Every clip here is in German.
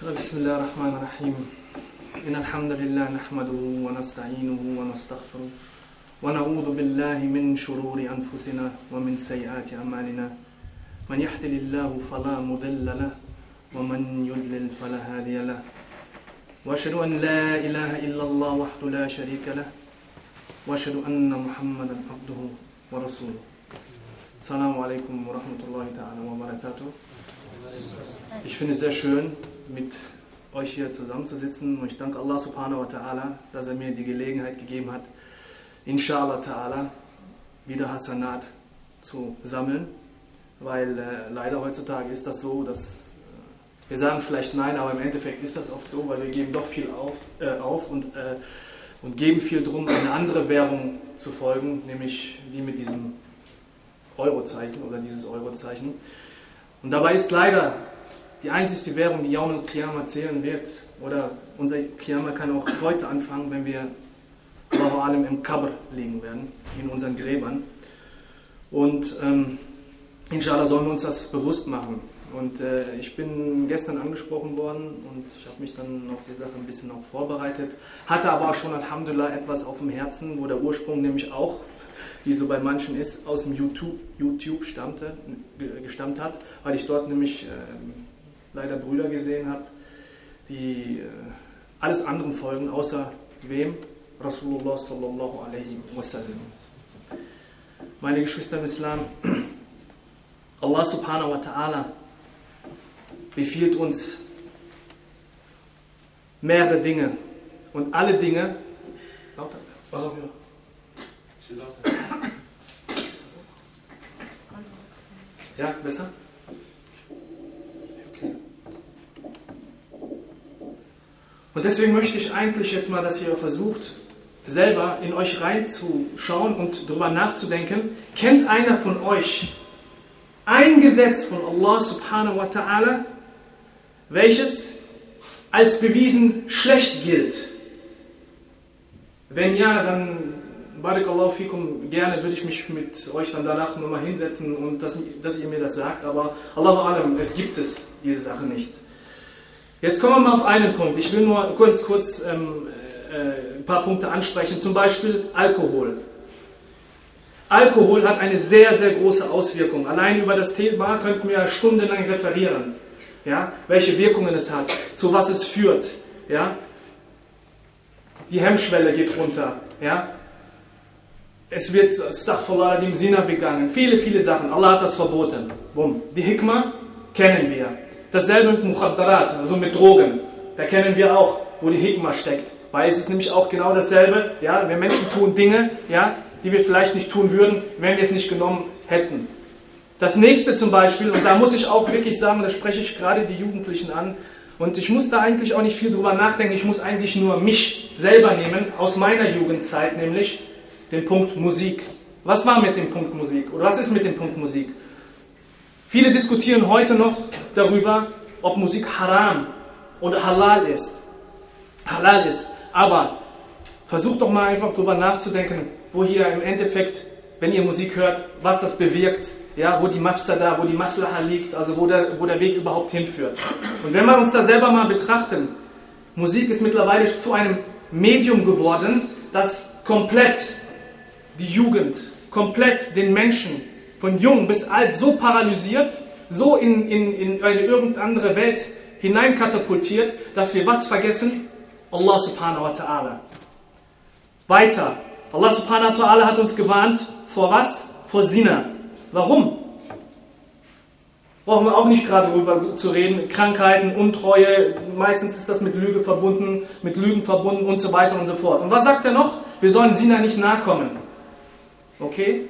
بسم الله الرحمن الرحيم. إن الحمد لله نحمده ونستعينه ونستغفره ونعوذ بالله من شرور أنفسنا ومن سيئات أعمالنا. من يهدل الله فلا مضل له ومن يضلل فلا هادي له. وأشهد أن لا إله إلا الله وحده لا شريك له. وأشهد أن محمدا عبده ورسوله. السلام عليكم ورحمة الله تعالى وبركاته. Ich finde es sehr schön, mit euch hier zusammenzusitzen und ich danke Allah subhanahu wa ta'ala, dass er mir die Gelegenheit gegeben hat, inshallah ta'ala wieder Hasanat zu sammeln, weil äh, leider heutzutage ist das so, dass äh, wir sagen vielleicht nein, aber im Endeffekt ist das oft so, weil wir geben doch viel auf, äh, auf und, äh, und geben viel drum, eine andere Währung zu folgen, nämlich wie mit diesem Eurozeichen oder dieses Eurozeichen. Und dabei ist leider die einzigste Währung, die Yaum al-Qiyamah zählen wird, oder unser Qiyamah kann auch heute anfangen, wenn wir vor allem im Kabr liegen werden, in unseren Gräbern. Und ähm, inshallah sollen wir uns das bewusst machen. Und äh, ich bin gestern angesprochen worden und ich habe mich dann auf die Sache ein bisschen auch vorbereitet, hatte aber auch schon Alhamdulillah etwas auf dem Herzen, wo der Ursprung nämlich auch, wie so bei manchen ist, aus dem YouTube, YouTube stammte, gestammt hat, weil ich dort nämlich äh, leider Brüder gesehen habe, die äh, alles anderen folgen, außer wem? Rasulullah sallallahu alaihi wasallam. Meine Geschwister im Islam, Allah subhanahu wa ta'ala befiehlt uns mehrere Dinge und alle Dinge, lauter, was auch immer. Ja, besser? Und deswegen möchte ich eigentlich jetzt mal, dass ihr versucht, selber in euch reinzuschauen und darüber nachzudenken. Kennt einer von euch ein Gesetz von Allah subhanahu wa ta'ala, welches als bewiesen schlecht gilt? Wenn ja, dann Barakallahu fikum, gerne würde ich mich mit euch dann danach nochmal hinsetzen und dass, dass ihr mir das sagt, aber Allahu Alam, es gibt es diese Sache nicht. Jetzt kommen wir mal auf einen Punkt. Ich will nur kurz, kurz ähm, äh, ein paar Punkte ansprechen. Zum Beispiel Alkohol. Alkohol hat eine sehr, sehr große Auswirkung. Allein über das Thema könnten wir stundenlang referieren. Ja, welche Wirkungen es hat, zu was es führt. Ja, die Hemmschwelle geht runter. Ja, es wird Astaghfirullah, dem Sina begangen. Viele, viele Sachen. Allah hat das verboten. Bumm. Die Hikmah kennen wir. Dasselbe mit Mukhaddarat, also mit Drogen. Da kennen wir auch, wo die Hikmah steckt. Weil es ist nämlich auch genau dasselbe. Ja, wir Menschen tun Dinge, ja, die wir vielleicht nicht tun würden, wenn wir es nicht genommen hätten. Das nächste zum Beispiel, und da muss ich auch wirklich sagen, da spreche ich gerade die Jugendlichen an, und ich muss da eigentlich auch nicht viel drüber nachdenken, ich muss eigentlich nur mich selber nehmen, aus meiner Jugendzeit nämlich, den Punkt Musik. Was war mit dem Punkt Musik? Oder was ist mit dem Punkt Musik? Viele diskutieren heute noch darüber, ob Musik haram oder halal ist. Halal ist. Aber versucht doch mal einfach darüber nachzudenken, wo hier im Endeffekt, wenn ihr Musik hört, was das bewirkt, ja, wo die Mafsada, wo die Maslaha liegt, also wo der, wo der Weg überhaupt hinführt. Und wenn wir uns da selber mal betrachten, Musik ist mittlerweile zu einem Medium geworden, das komplett die Jugend, komplett den Menschen von jung bis alt so paralysiert, so in, in, in eine irgendeine Welt hineinkatapultiert, dass wir was vergessen? Allah subhanahu wa ta'ala. Weiter. Allah subhanahu wa ta'ala hat uns gewarnt vor was? Vor Sina. Warum? Brauchen wir auch nicht gerade darüber zu reden. Krankheiten, Untreue, meistens ist das mit Lüge verbunden, mit Lügen verbunden und so weiter und so fort. Und was sagt er noch? Wir sollen Sina nicht nahe kommen. Okay?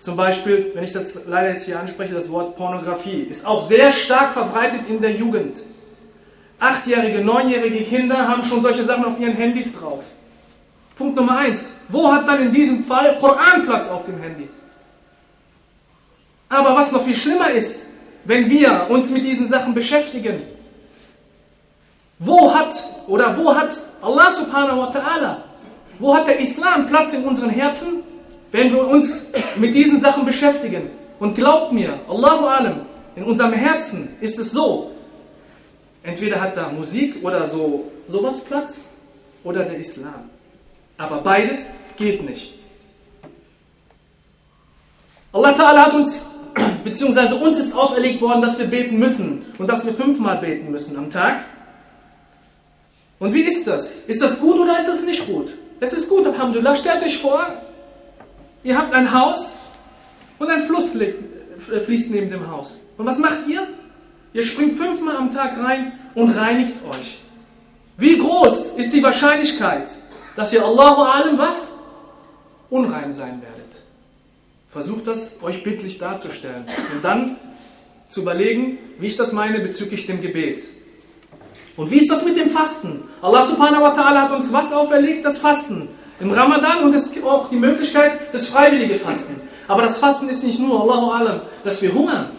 Zum Beispiel, wenn ich das leider jetzt hier anspreche, das Wort Pornografie ist auch sehr stark verbreitet in der Jugend. Achtjährige, neunjährige Kinder haben schon solche Sachen auf ihren Handys drauf. Punkt Nummer eins. Wo hat dann in diesem Fall Koran Platz auf dem Handy? Aber was noch viel schlimmer ist, wenn wir uns mit diesen Sachen beschäftigen, wo hat oder wo hat Allah subhanahu wa ta'ala, wo hat der Islam Platz in unseren Herzen, wenn wir uns mit diesen Sachen beschäftigen? Und glaubt mir, Allahu alam, in unserem Herzen ist es so, Entweder hat da Musik oder so sowas Platz oder der Islam. Aber beides geht nicht. Allah Ta'ala hat uns, beziehungsweise uns ist auferlegt worden, dass wir beten müssen und dass wir fünfmal beten müssen am Tag. Und wie ist das? Ist das gut oder ist das nicht gut? Es ist gut, Alhamdulillah. Stellt euch vor, ihr habt ein Haus und ein Fluss fließt neben dem Haus. Und was macht ihr? Ihr springt fünfmal am Tag rein und reinigt euch. Wie groß ist die Wahrscheinlichkeit, dass ihr Allahu allem was? Unrein sein werdet. Versucht das euch bildlich darzustellen und dann zu überlegen, wie ich das meine bezüglich dem Gebet. Und wie ist das mit dem Fasten? Allah subhanahu wa ta'ala hat uns was auferlegt? Das Fasten. Im Ramadan und es gibt auch die Möglichkeit, das freiwillige Fasten. Aber das Fasten ist nicht nur, Allahu alam, dass wir hungern,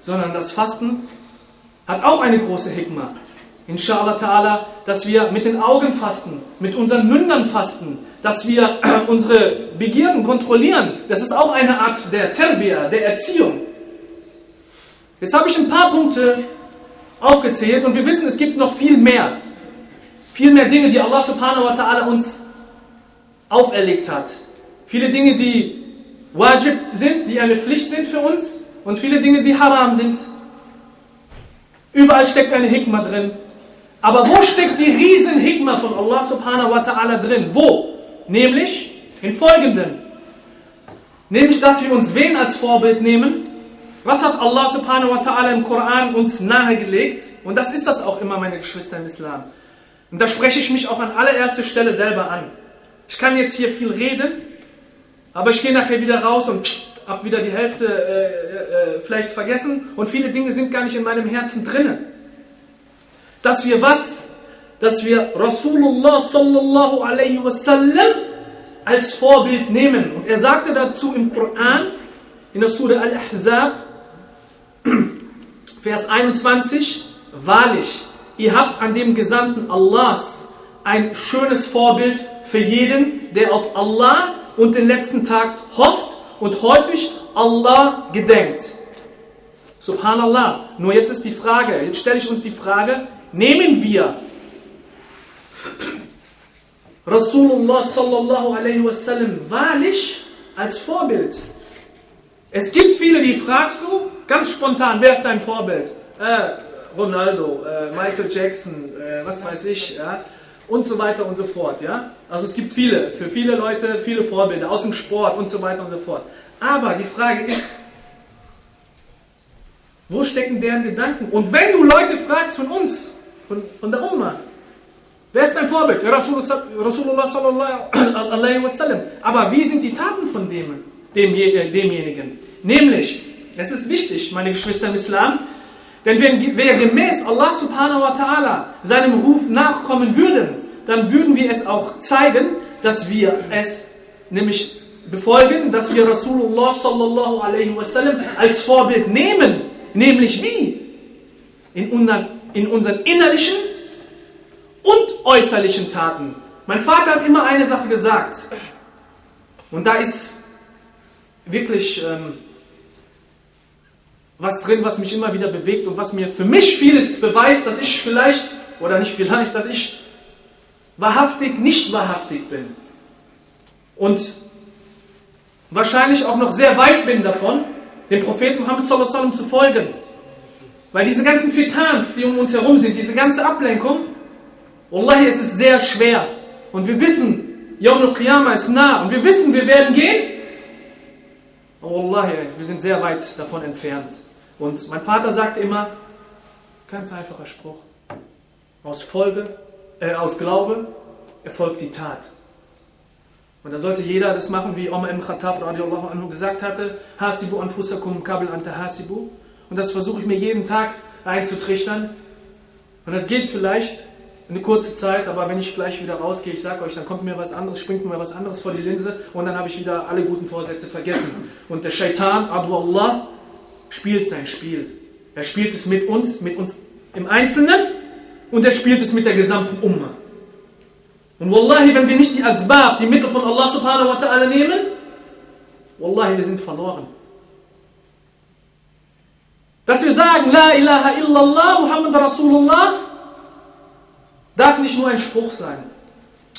sondern das Fasten hat auch eine große Hikmah. Inshallah ta'ala, dass wir mit den Augen fasten, mit unseren Mündern fasten, dass wir unsere Begierden kontrollieren. Das ist auch eine Art der Terbia, der Erziehung. Jetzt habe ich ein paar Punkte aufgezählt und wir wissen, es gibt noch viel mehr. Viel mehr Dinge, die Allah subhanahu wa ta'ala uns auferlegt hat. Viele Dinge, die wajib sind, die eine Pflicht sind für uns und viele Dinge, die haram sind. Überall steckt eine Hikmah drin. Aber wo steckt die riesen Hikmah von Allah subhanahu wa ta'ala drin? Wo? Nämlich in folgendem. Nämlich, dass wir uns wen als Vorbild nehmen? Was hat Allah subhanahu wa ta'ala im Koran uns nahegelegt? Und das ist das auch immer, meine Geschwister im Islam. Und da spreche ich mich auch an allererster Stelle selber an. Ich kann jetzt hier viel reden, aber ich gehe nachher wieder raus und habe wieder die Hälfte äh, äh, äh, vielleicht vergessen und viele Dinge sind gar nicht in meinem Herzen drinnen dass wir was? Dass wir Rasulullah sallallahu alaihi wasallam als Vorbild nehmen. Und er sagte dazu im Koran, in der Surah Al-Ahzab, Vers 21, Wahrlich, ihr habt an dem Gesandten Allahs ein schönes Vorbild für jeden, der auf Allah und den letzten Tag hofft und häufig Allah gedenkt. Subhanallah. Nur jetzt ist die Frage, jetzt stelle ich uns die Frage, nehmen wir Rasulullah sallallahu alaihi wasallam wahrlich als Vorbild. Es gibt viele, die fragst du ganz spontan, wer ist dein Vorbild? Äh, Ronaldo, äh, Michael Jackson, äh, was weiß ich, ja, und so weiter und so fort, ja. Also es gibt viele, für viele Leute viele Vorbilder aus dem Sport und so weiter und so fort. Aber die Frage ist, wo stecken deren Gedanken? Und wenn du Leute fragst von uns, von, von der Umma. Wer ist dein Vorbild? Rasulullah sallallahu alaihi wasallam. Aber wie sind die Taten von dem, dem, äh, demjenigen? Nämlich, es ist wichtig, meine Geschwister im Islam, denn wenn wir gemäß Allah subhanahu wa ta'ala seinem Ruf nachkommen würden, dann würden wir es auch zeigen, dass wir es nämlich befolgen, dass wir Rasulullah sallallahu alaihi wasallam als Vorbild nehmen. Nämlich wie? In unseren in unseren innerlichen und äußerlichen Taten. Mein Vater hat immer eine Sache gesagt. Und da ist wirklich ähm, was drin, was mich immer wieder bewegt und was mir für mich vieles beweist, dass ich vielleicht, oder nicht vielleicht, dass ich wahrhaftig nicht wahrhaftig bin. Und wahrscheinlich auch noch sehr weit bin davon, dem Propheten Muhammad zu folgen. Weil diese ganzen Fitans, die um uns herum sind, diese ganze Ablenkung, Wallahi, es ist sehr schwer. Und wir wissen, Yawm al-Qiyamah ist nah. Und wir wissen, wir werden gehen. Aber Wallahi, wir sind sehr weit davon entfernt. Und mein Vater sagt immer, ganz einfacher Spruch, aus Folge, äh, aus Glaube erfolgt die Tat. Und da sollte jeder das machen, wie Omar ibn Khattab radiallahu anhu gesagt hatte, Hasibu anfusakum kabel anta hasibu. Und das versuche ich mir jeden Tag einzutrichtern. Und das geht vielleicht eine kurze Zeit, aber wenn ich gleich wieder rausgehe, ich sage euch, dann kommt mir was anderes, springt mir was anderes vor die Linse und dann habe ich wieder alle guten Vorsätze vergessen. Und der Shaitan, Adu Allah, spielt sein Spiel. Er spielt es mit uns, mit uns im Einzelnen und er spielt es mit der gesamten Umma. Und Wallahi, wenn wir nicht die Asbab, die Mittel von Allah subhanahu wa ta'ala nehmen, Wallahi, wir sind verloren. Dass wir sagen, La ilaha illallah, Muhammad Rasulullah, darf nicht nur ein Spruch sein.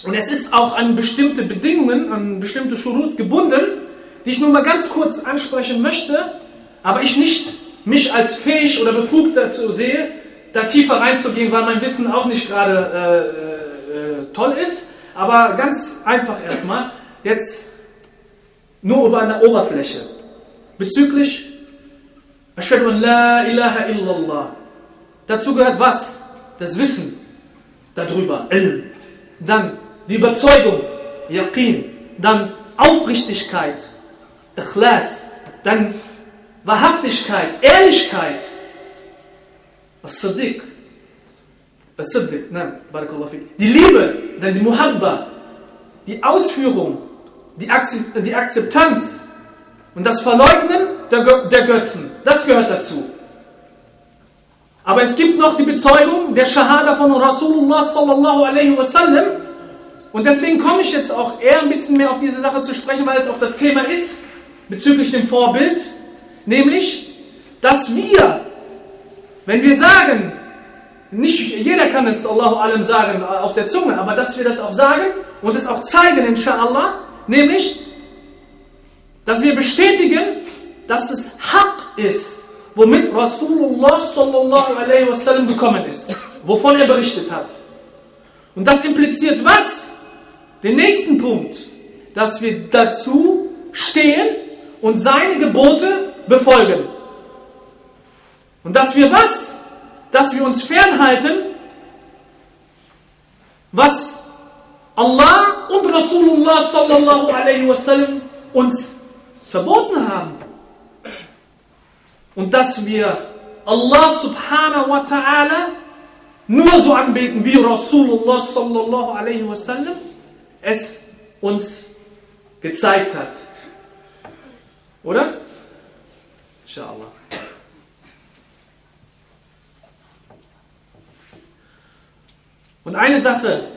Und es ist auch an bestimmte Bedingungen, an bestimmte Schurut gebunden, die ich nur mal ganz kurz ansprechen möchte, aber ich nicht mich als fähig oder befugt dazu sehe, da tiefer reinzugehen, weil mein Wissen auch nicht gerade äh, äh, toll ist. Aber ganz einfach erstmal, jetzt nur über eine Oberfläche. Bezüglich Ashadu la ilaha illallah. Dazu gehört was? Das Wissen darüber, Ilm. Dann die Überzeugung, Yaqin. Dann Aufrichtigkeit, Ikhlas. Dann Wahrhaftigkeit, Ehrlichkeit. As-Sadiq. As-Siddiq, nein, Barakallah Die Liebe, dann die Muhabba. Die Ausführung, die, Akzeptanz und das Verleugnen der Götzen. Das gehört dazu. Aber es gibt noch die Bezeugung der Shahada von Rasulullah sallallahu alaihi wasallam. Und deswegen komme ich jetzt auch eher ein bisschen mehr auf diese Sache zu sprechen, weil es auch das Thema ist, bezüglich dem Vorbild. Nämlich, dass wir, wenn wir sagen, nicht jeder kann es Allahu Alam sagen auf der Zunge, aber dass wir das auch sagen und es auch zeigen, inshallah, nämlich, dass wir bestätigen, dass es Haq ist, womit Rasulullah sallallahu alaihi wasallam gekommen ist, wovon er berichtet hat. Und das impliziert was? Den nächsten Punkt, dass wir dazu stehen und seine Gebote befolgen. Und dass wir was? Dass wir uns fernhalten, was Allah und Rasulullah sallallahu alaihi wasallam uns verboten haben. Und dass wir Allah subhanahu wa ta'ala nur so anbeten, wie Rasulullah sallallahu alaihi wasallam es uns gezeigt hat. Oder? Inshallah. Und eine Sache,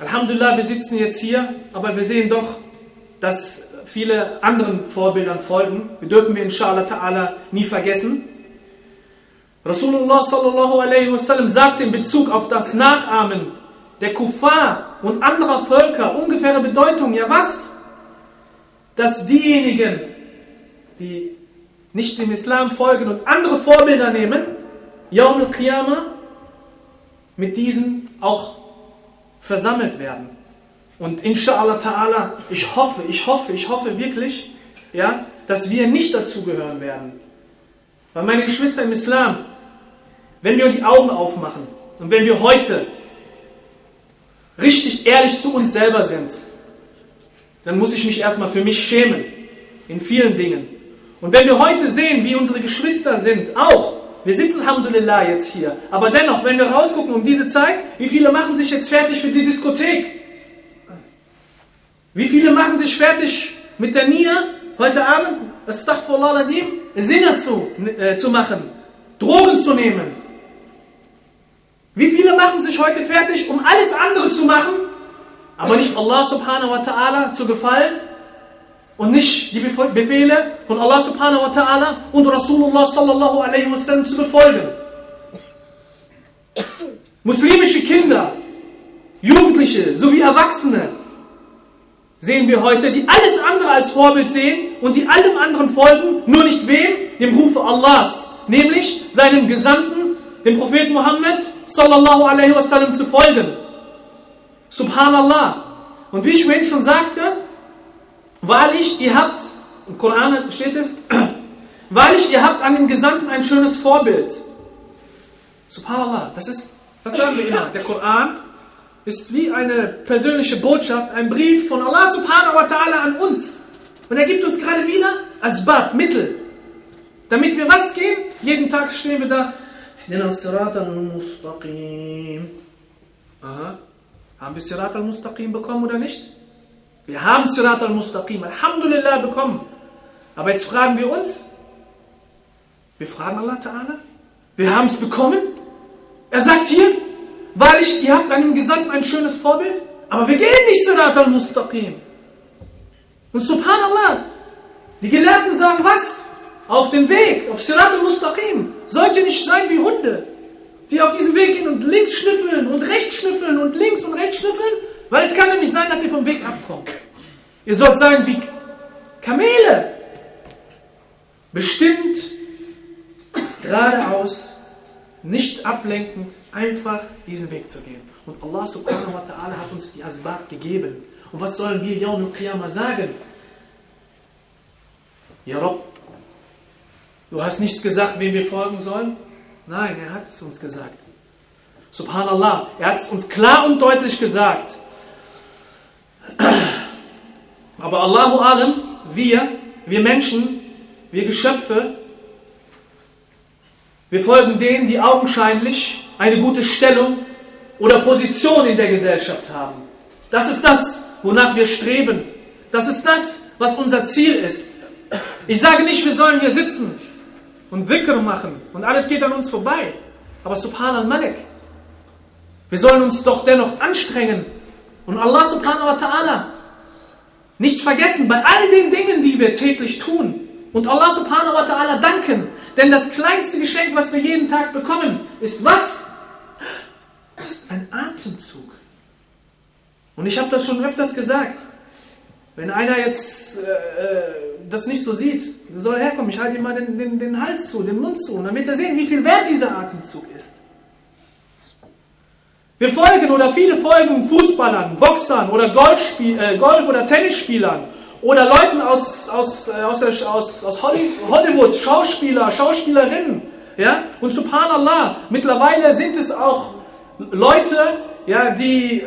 Alhamdulillah, wir sitzen jetzt hier, aber wir sehen doch, dass viele anderen Vorbildern folgen. Wir dürfen wir inshallah ta'ala nie vergessen. Rasulullah sallallahu alaihi wasallam sagt in Bezug auf das Nachahmen der Kuffar und anderer Völker ungefähre Bedeutung. Ja was? Dass diejenigen, die nicht dem Islam folgen und andere Vorbilder nehmen, Yawm al-Qiyamah, mit diesen auch versammelt werden. Und inshallah ta'ala, ich hoffe, ich hoffe, ich hoffe wirklich, ja, dass wir nicht dazugehören werden. Weil meine Geschwister im Islam, wenn wir die Augen aufmachen und wenn wir heute richtig ehrlich zu uns selber sind, dann muss ich mich erstmal für mich schämen in vielen Dingen. Und wenn wir heute sehen, wie unsere Geschwister sind, auch, wir sitzen Alhamdulillah jetzt hier, aber dennoch, wenn wir rausgucken um diese Zeit, wie viele machen sich jetzt fertig für die Diskothek? Wie viele machen sich fertig mit der Nia heute Abend, Astaghfirullah Ladim, Sinne zu, äh, zu machen, Drogen zu nehmen? Wie viele machen sich heute fertig, um alles andere zu machen, aber nicht Allah subhanahu wa ta'ala zu gefallen und nicht die Befehle von Allah subhanahu wa ta'ala und Rasulullah sallallahu alaihi wasallam zu befolgen. Muslimische Kinder, Jugendliche sowie Erwachsene sehen wir heute, die alles andere als Vorbild sehen und die allem anderen folgen, nur nicht wem? Dem Rufe Allahs, nämlich seinem Gesandten, dem Propheten Muhammad sallallahu alaihi wasallam zu folgen. Subhanallah. Und wie ich vorhin schon sagte, Wahrlich, ihr habt, im Koran steht es, wahrlich, ihr habt an dem Gesandten ein schönes Vorbild. Subhanallah, das ist, was sagen wir immer? Der Koran ist wie eine persönliche Botschaft, ein Brief von Allah subhanahu wa ta'ala an uns. Und er gibt uns gerade wieder Asbab, Mittel. Damit wir was gehen? Jeden Tag stehen wir da. Aha. Haben wir Sirat al-Mustaqim bekommen oder nicht? Wir haben Sirat al-Mustaqim, Alhamdulillah, bekommen. Aber jetzt fragen wir uns, wir fragen Allah Ta'ala, wir haben es bekommen. Er sagt hier, weil ich, ihr habt einem Gesandten ein schönes Vorbild, aber wir gehen nicht Sirat al-Mustaqim. Und subhanallah, die Gelehrten sagen was? Auf dem Weg, auf Sirat al-Mustaqim. Sollte nicht sein wie Hunde. die auf diesem Weg gehen und links schnüffeln und rechts schnüffeln und links und rechts schnüffeln, weil es kann nämlich sein, dass ihr vom Weg abkommt. Ihr sollt sein wie Kamele. Bestimmt, geradeaus, nicht ablenkend, einfach diesen Weg zu gehen. Und Allah subhanahu wa ta'ala hat uns die Asbab gegeben. Und was sollen wir Yawm al-Qiyamah sagen? Ja, Rob, du hast nichts gesagt, wem wir folgen sollen? Nein, er hat es uns gesagt. Subhanallah, er hat es uns klar und deutlich gesagt. Aber Allahu Alam, wir, wir Menschen, wir Geschöpfe, wir folgen denen, die augenscheinlich eine gute Stellung oder Position in der Gesellschaft haben. Das ist das, wonach wir streben. Das ist das, was unser Ziel ist. Ich sage nicht, wir sollen hier sitzen und Dhikr machen und alles geht an uns vorbei. Aber Subhanal Malik, wir sollen uns doch dennoch anstrengen und Allah Subhanahu wa Ta'ala nicht vergessen bei all den Dingen, die wir täglich tun und Allah Subhanahu wa Ta'ala danken. Denn das kleinste Geschenk, was wir jeden Tag bekommen, ist was? ist ein Atemzug. Und ich habe das schon öfters gesagt. Wenn einer jetzt äh, äh, das nicht so sieht, soll herkommen, ich halte ihm mal den, den, den Hals zu, den Mund zu, wird er sehen, wie viel wert dieser Atemzug ist. Wir folgen oder viele folgen Fußballern, Boxern oder Golfspiel, äh, Golf- oder Tennisspielern oder Leuten aus, aus, äh, aus, aus, aus Hollywood, Schauspieler, Schauspielerinnen. Ja? Und subhanallah, mittlerweile sind es auch Leute, ja, die,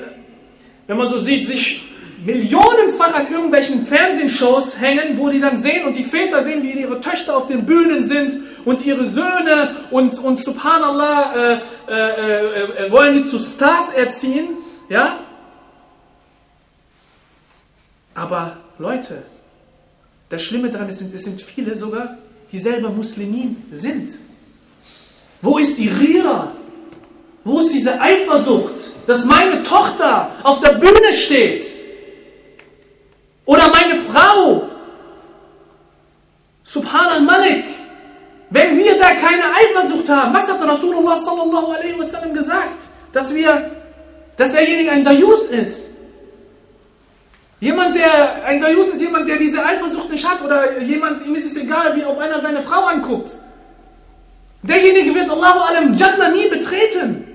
wenn man so sieht, sich millionenfach an irgendwelchen Fernsehshows hängen, wo die dann sehen und die Väter sehen, wie ihre Töchter auf den Bühnen sind und ihre Söhne und, und subhanallah äh, äh, äh, äh wollen die zu Stars erziehen, ja? Aber Leute, das Schlimme daran ist, es sind viele sogar, die selber Muslimin sind. Wo ist die Rira? Wo ist diese Eifersucht, dass meine Tochter auf der Bühne steht? Oder meine Frau? Subhanal Malik. Da keine Eifersucht haben, was hat Rasulullah sallallahu alaihi wasallam gesagt? Dass wir, dass derjenige ein Dayus ist. Jemand, der, ein Dayus ist jemand, der diese Eifersucht nicht hat oder jemand, ihm ist es egal, wie ob einer seine Frau anguckt. Derjenige wird Allahu alam Jannah nie betreten.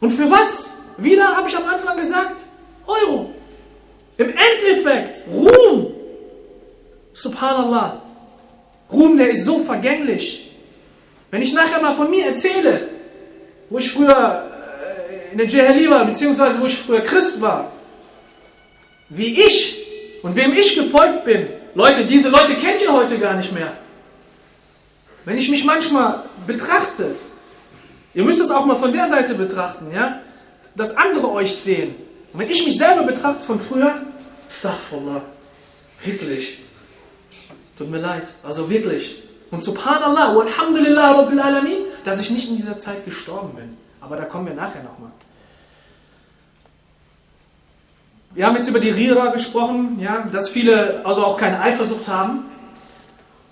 Und für was? Wieder habe ich am Anfang gesagt, Euro. Im Endeffekt, Ruhm. Subhanallah. Ruhm, der ist so vergänglich. Wenn ich nachher mal von mir erzähle, wo ich früher äh, in der Jahili war, beziehungsweise wo ich früher Christ war, wie ich und wem ich gefolgt bin, Leute, diese Leute kennt ihr heute gar nicht mehr. Wenn ich mich manchmal betrachte, Ihr müsst es auch mal von der Seite betrachten, ja? Dass andere euch sehen. Und wenn ich mich selber betrachte von früher, Astaghfirullah, wirklich. Tut mir leid, also wirklich. Und subhanallah, walhamdulillah rabbil alamin, dass ich nicht in dieser Zeit gestorben bin. Aber da kommen wir nachher nochmal. Wir haben jetzt über die Rira gesprochen, ja, dass viele also auch keine Eifersucht haben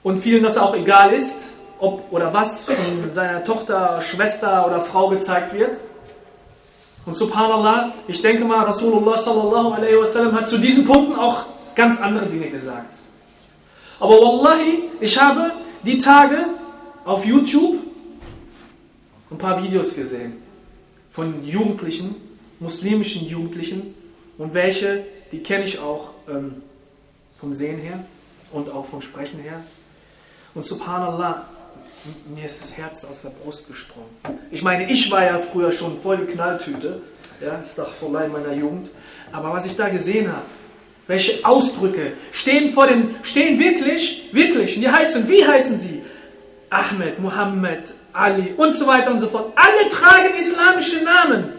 und vielen das auch egal ist ob oder was von seiner Tochter, Schwester oder Frau gezeigt wird. Und subhanallah, ich denke mal, Rasulullah sallallahu alaihi wasallam hat zu diesen Punkten auch ganz andere Dinge gesagt. Aber wallahi, ich habe die Tage auf YouTube ein paar Videos gesehen von Jugendlichen, muslimischen Jugendlichen und welche, die kenne ich auch ähm, vom Sehen her und auch vom Sprechen her. Und subhanallah, mir ist das Herz aus der Brust gesprungen. Ich meine, ich war ja früher schon voll die Knalltüte, ja, ist doch vorbei in meiner Jugend. Aber was ich da gesehen habe, welche Ausdrücke stehen vor den, stehen wirklich, wirklich, und die heißen, wie heißen sie? Ahmed, Muhammad, Ali und so weiter und so fort. Alle tragen islamische Namen.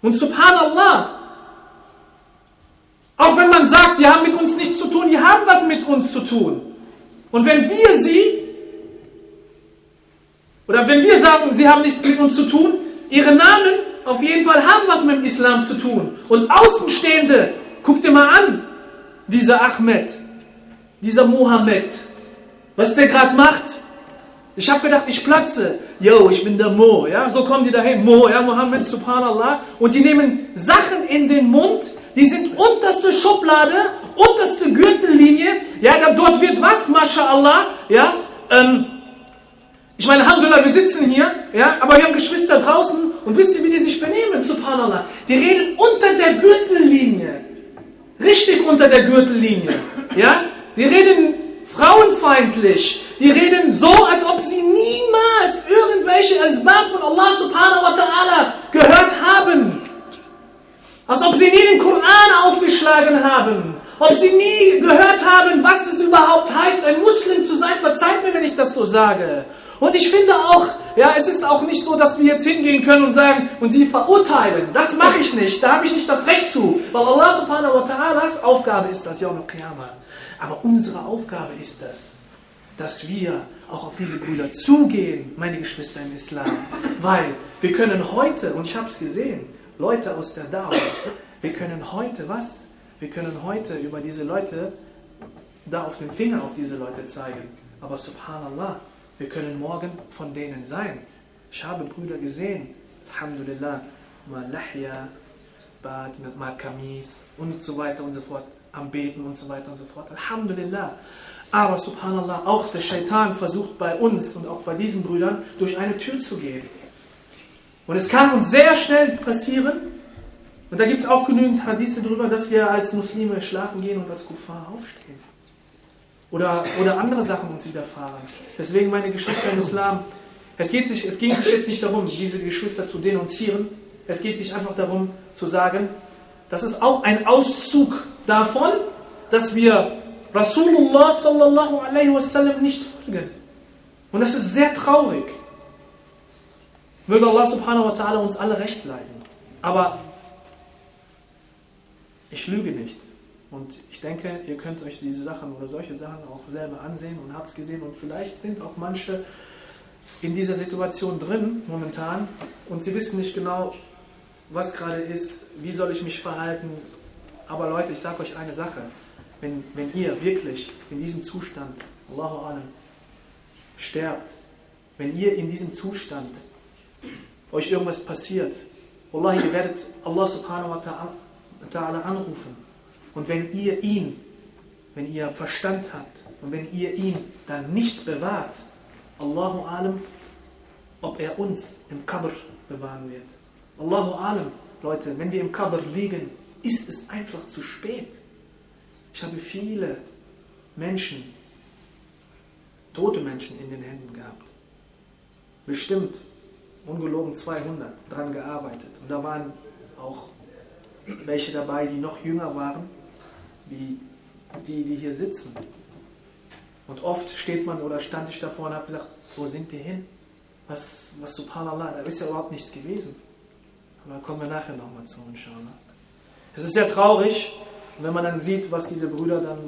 Und subhanallah, auch wenn man sagt, die haben mit uns nichts zu tun, die haben was mit uns zu tun. Und wenn wir sie oder wenn wir sagen, sie haben nichts mit uns zu tun, ihre Namen auf jeden Fall haben was mit dem Islam zu tun. Und Außenstehende, guck dir mal an, dieser Ahmed, dieser Mohammed, was der gerade macht. Ich habe gedacht, ich platze. Yo, ich bin der Mo. Ja, so kommen die dahin. Mo, ja, Mohammed, subhanallah. Und die nehmen Sachen in den Mund, die sind unterste Schublade, unterste Gürtellinie. Ja, dort wird was, mashallah. Ja, ähm, ich meine, Alhamdulillah, wir sitzen hier, ja, aber wir haben Geschwister draußen und wisst ihr, wie die sich benehmen, subhanallah. Die reden unter der Gürtellinie. Richtig unter der Gürtellinie. Ja, die reden frauenfeindlich. Die reden so, als ob sie niemals irgendwelche Asbab von Allah subhanahu wa ta'ala gehört haben. Als ob sie nie den Koran aufgeschlagen haben. Ob sie nie gehört haben, was es überhaupt heißt, ein Muslim zu sein. Verzeiht mir, wenn ich das so sage. Und ich finde auch, ja, es ist auch nicht so, dass wir jetzt hingehen können und sagen und sie verurteilen. Das mache ich nicht. Da habe ich nicht das Recht zu. Weil Allah subhanahu wa ta'alas Aufgabe ist das, Yawm al-Qiyamah. Aber unsere Aufgabe ist das, dass wir auch auf diese Brüder zugehen, meine Geschwister im Islam. Weil wir können heute, und ich habe es gesehen, Leute aus der Dauer, wir können heute was? Wir können heute über diese Leute da auf den Finger auf diese Leute zeigen. Aber subhanallah, wir können morgen von denen sein. Ich habe Brüder gesehen, Alhamdulillah, mal Lahya, Bad, mal Kamis und so weiter und so fort, am Beten und so weiter und so fort. Alhamdulillah. Aber subhanallah, auch der Shaitan versucht bei uns und auch bei diesen Brüdern durch eine Tür zu gehen. Und es kann uns sehr schnell passieren, und da gibt es auch genügend Hadithe darüber, dass wir als Muslime schlafen gehen und als Kuffar aufstehen. Oder, oder andere Sachen uns widerfahren. Deswegen, meine Geschwister im Islam, es, geht sich, es ging sich jetzt nicht darum, diese Geschwister zu denunzieren. Es geht sich einfach darum zu sagen, das ist auch ein Auszug davon, dass wir Rasulullah sallallahu alaihi wasallam nicht folgen. Und das ist sehr traurig. Möge Allah subhanahu wa ta'ala uns alle recht leiden. Aber ich lüge nicht. Und ich denke, ihr könnt euch diese Sachen oder solche Sachen auch selber ansehen und habt es gesehen. Und vielleicht sind auch manche in dieser Situation drin momentan und sie wissen nicht genau, was gerade ist, wie soll ich mich verhalten. Aber Leute, ich sage euch eine Sache. Wenn, wenn ihr wirklich in diesem Zustand, Allahu Alam, sterbt, wenn ihr in diesem Zustand euch irgendwas passiert, Wallahi, ihr werdet Allah subhanahu wa ta'ala anrufen und wenn ihr ihn, wenn ihr Verstand habt und wenn ihr ihn dann nicht bewahrt, Allahu alam, ob er uns im Kabr bewahren wird. Allahu alam, Leute, wenn wir im Kabr liegen, ist es einfach zu spät. Ich habe viele Menschen, tote Menschen in den Händen gehabt. Bestimmt, ungelogen 200, dran gearbeitet. Und da waren auch welche dabei, die noch jünger waren wie die, die hier sitzen. Und oft steht man oder stand ich davor und habe gesagt, wo sind die hin? Was, was subhanallah, da ist ja überhaupt nichts gewesen. Aber da kommen wir nachher nochmal zu, inshallah. Es ist sehr traurig, wenn man dann sieht, was diese Brüder dann,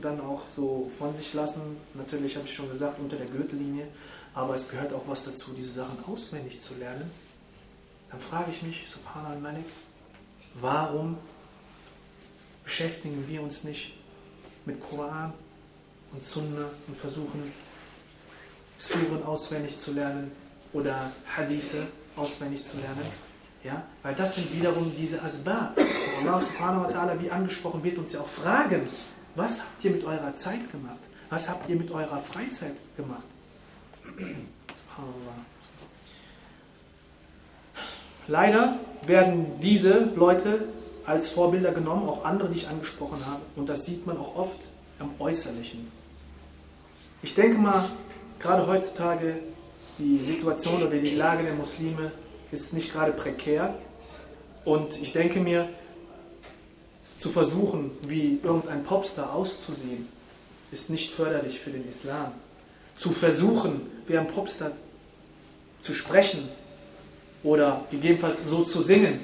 dann auch so von sich lassen. Natürlich habe ich schon gesagt, unter der Gürtellinie. Aber es gehört auch was dazu, diese Sachen auswendig zu lernen. Dann frage ich mich, subhanallah warum beschäftigen wir uns nicht mit Koran und Sunna und versuchen, Suren auswendig zu lernen oder Hadithe auswendig zu lernen. Ja? Weil das sind wiederum diese Asbab. Allah subhanahu wa ta'ala, wie angesprochen, wird uns ja auch fragen, was habt ihr mit eurer Zeit gemacht? Was habt ihr mit eurer Freizeit gemacht? Leider werden diese Leute als Vorbilder genommen, auch andere, die ich angesprochen habe. Und das sieht man auch oft am Äußerlichen. Ich denke mal, gerade heutzutage, die Situation oder die Lage der Muslime ist nicht gerade prekär. Und ich denke mir, zu versuchen, wie irgendein Popstar auszusehen, ist nicht förderlich für den Islam. Zu versuchen, wie ein Popstar zu sprechen oder gegebenenfalls so zu singen,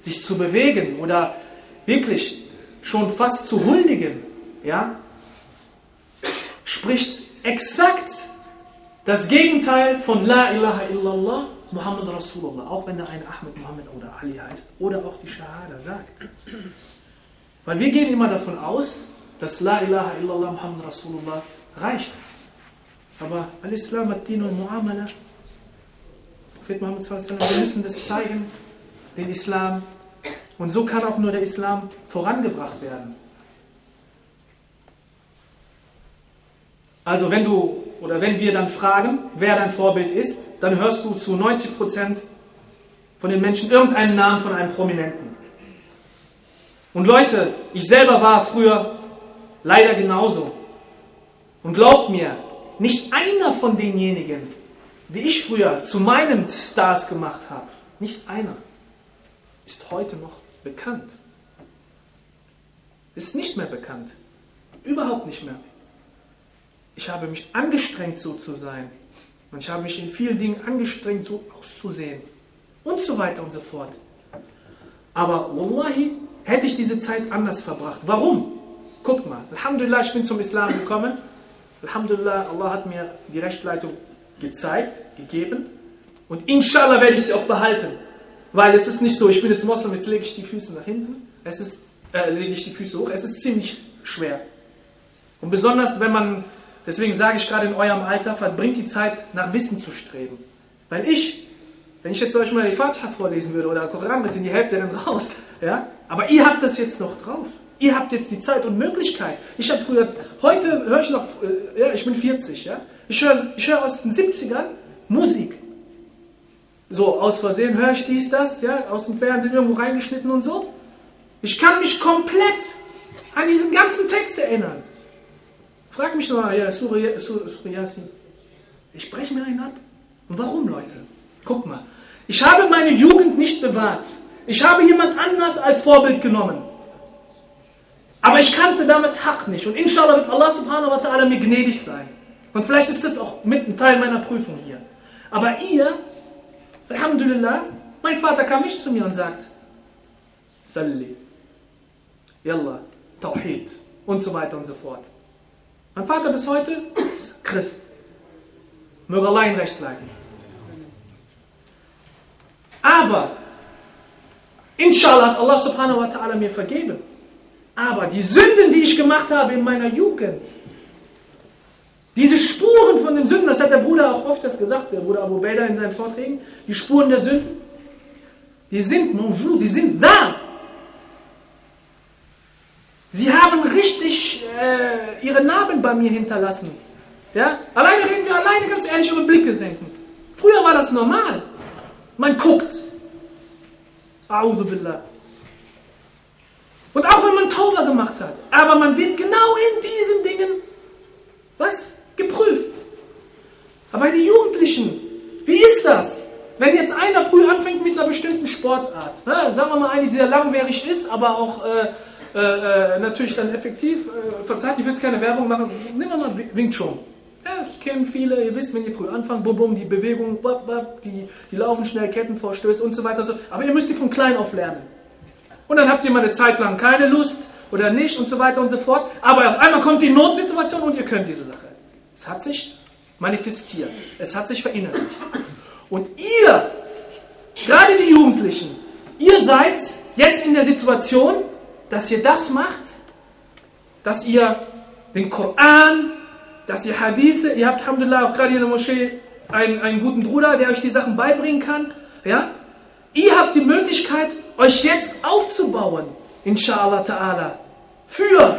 sich zu bewegen oder wirklich schon fast zu huldigen, ja, spricht exakt das Gegenteil von La ilaha illallah Muhammad Rasulullah, auch wenn da ein Ahmed Muhammad oder Ali heißt oder auch die Shahada sagt. Weil wir gehen immer davon aus, dass La ilaha illallah Muhammad Rasulullah reicht. Aber Al-Islam hat Din und Muamala. Prophet Muhammad wir müssen das zeigen, den Islam. Und so kann auch nur der Islam vorangebracht werden. Also wenn du oder wenn wir dann fragen, wer dein Vorbild ist, dann hörst du zu 90 Prozent von den Menschen irgendeinen Namen von einem Prominenten. Und Leute, ich selber war früher leider genauso. Und glaubt mir, nicht einer von denjenigen, die ich früher zu meinen Stars gemacht habe, nicht einer, ist heute noch bekannt. Ist nicht mehr bekannt. Überhaupt nicht mehr. Ich habe mich angestrengt, so zu sein. Und ich habe mich in vielen Dingen angestrengt, so auszusehen. Und so weiter und so fort. Aber Wallahi, hätte ich diese Zeit anders verbracht. Warum? Guckt mal. Alhamdulillah, ich bin zum Islam gekommen. Alhamdulillah, Allah hat mir die Rechtsleitung gezeigt, gegeben. Und inshallah werde ich sie auch behalten. Weil es ist nicht so, ich bin jetzt Moslem, jetzt lege ich die Füße nach hinten. Es ist, äh, lege ich die Füße hoch. Es ist ziemlich schwer. Und besonders, wenn man Deswegen sage ich gerade in eurem Alter, verbringt die Zeit, nach Wissen zu streben. Weil ich, wenn ich jetzt euch mal die Fatiha vorlesen würde oder Koran, dann sind die Hälfte dann raus. Ja? Aber ihr habt das jetzt noch drauf. Ihr habt jetzt die Zeit und Möglichkeit. Ich habe früher, heute höre ich noch, äh, ja, ich bin 40, ja. Ich höre ich hör aus den 70ern Musik. So, aus Versehen höre ich dies, das, ja, aus dem Fernsehen irgendwo reingeschnitten und so. Ich kann mich komplett an diesen ganzen Text erinnern. Frag mich noch, ja, Surah Yasin. Ich breche mir einen ab. Und warum, Leute? Guck mal. Ich habe meine Jugend nicht bewahrt. Ich habe jemand anders als Vorbild genommen. Aber ich kannte damals Haq nicht. Und inshallah wird Allah subhanahu wa ta'ala mir gnädig sein. Und vielleicht ist das auch mit ein Teil meiner Prüfung hier. Aber ihr, Alhamdulillah, mein Vater kam nicht zu mir und sagt, Salli, Yallah, Tawhid und so weiter und so fort. Mein Vater bis heute ist Christ. Möge Allah ihn recht leiten. Aber, inshallah Allah subhanahu wa ta'ala mir vergeben. Aber die Sünden, die ich gemacht habe in meiner Jugend, diese Spuren von den Sünden, das hat der Bruder auch oft gesagt, der Bruder Abu Baida in seinen Vorträgen, die Spuren der Sünden, die sind monjou, die sind da. Sie haben richtig äh, ihre Narben bei mir hinterlassen. Ja? Alleine reden wir alleine ganz ehrlich über Blicke senken. Früher war das normal. Man guckt. A'udhu billah. Und auch wenn man Tauber gemacht hat. Aber man wird genau in diesen Dingen, was? Geprüft. Aber die Jugendlichen, wie ist das? Wenn jetzt einer früh anfängt mit einer bestimmten Sportart, ne? sagen wir mal eine, die sehr langwierig ist, aber auch äh, äh, äh, natürlich dann effektiv, äh, verzeiht, ich will jetzt keine Werbung machen, nehmen wir mal Wing Chun. Ja, ich kenne viele, ihr wisst, wenn ihr früh anfangt, bum bum, die Bewegung, bap, bap, die, die laufen schnell, Kettenvorstöße und so weiter. So. Aber ihr müsst die von klein auf lernen. Und dann habt ihr mal eine Zeit lang keine Lust oder nicht und so weiter und so fort. Aber auf einmal kommt die Notsituation und ihr könnt diese Sache. Es hat sich manifestiert. Es hat sich verinnerlicht. Und ihr, gerade die Jugendlichen, ihr seid jetzt in der Situation, dass ihr das macht, dass ihr den Koran, dass ihr Hadithe, ihr habt Alhamdulillah auch gerade in der Moschee einen, einen guten Bruder, der euch die Sachen beibringen kann. Ja? Ihr habt die Möglichkeit, euch jetzt aufzubauen, inshallah ta'ala, für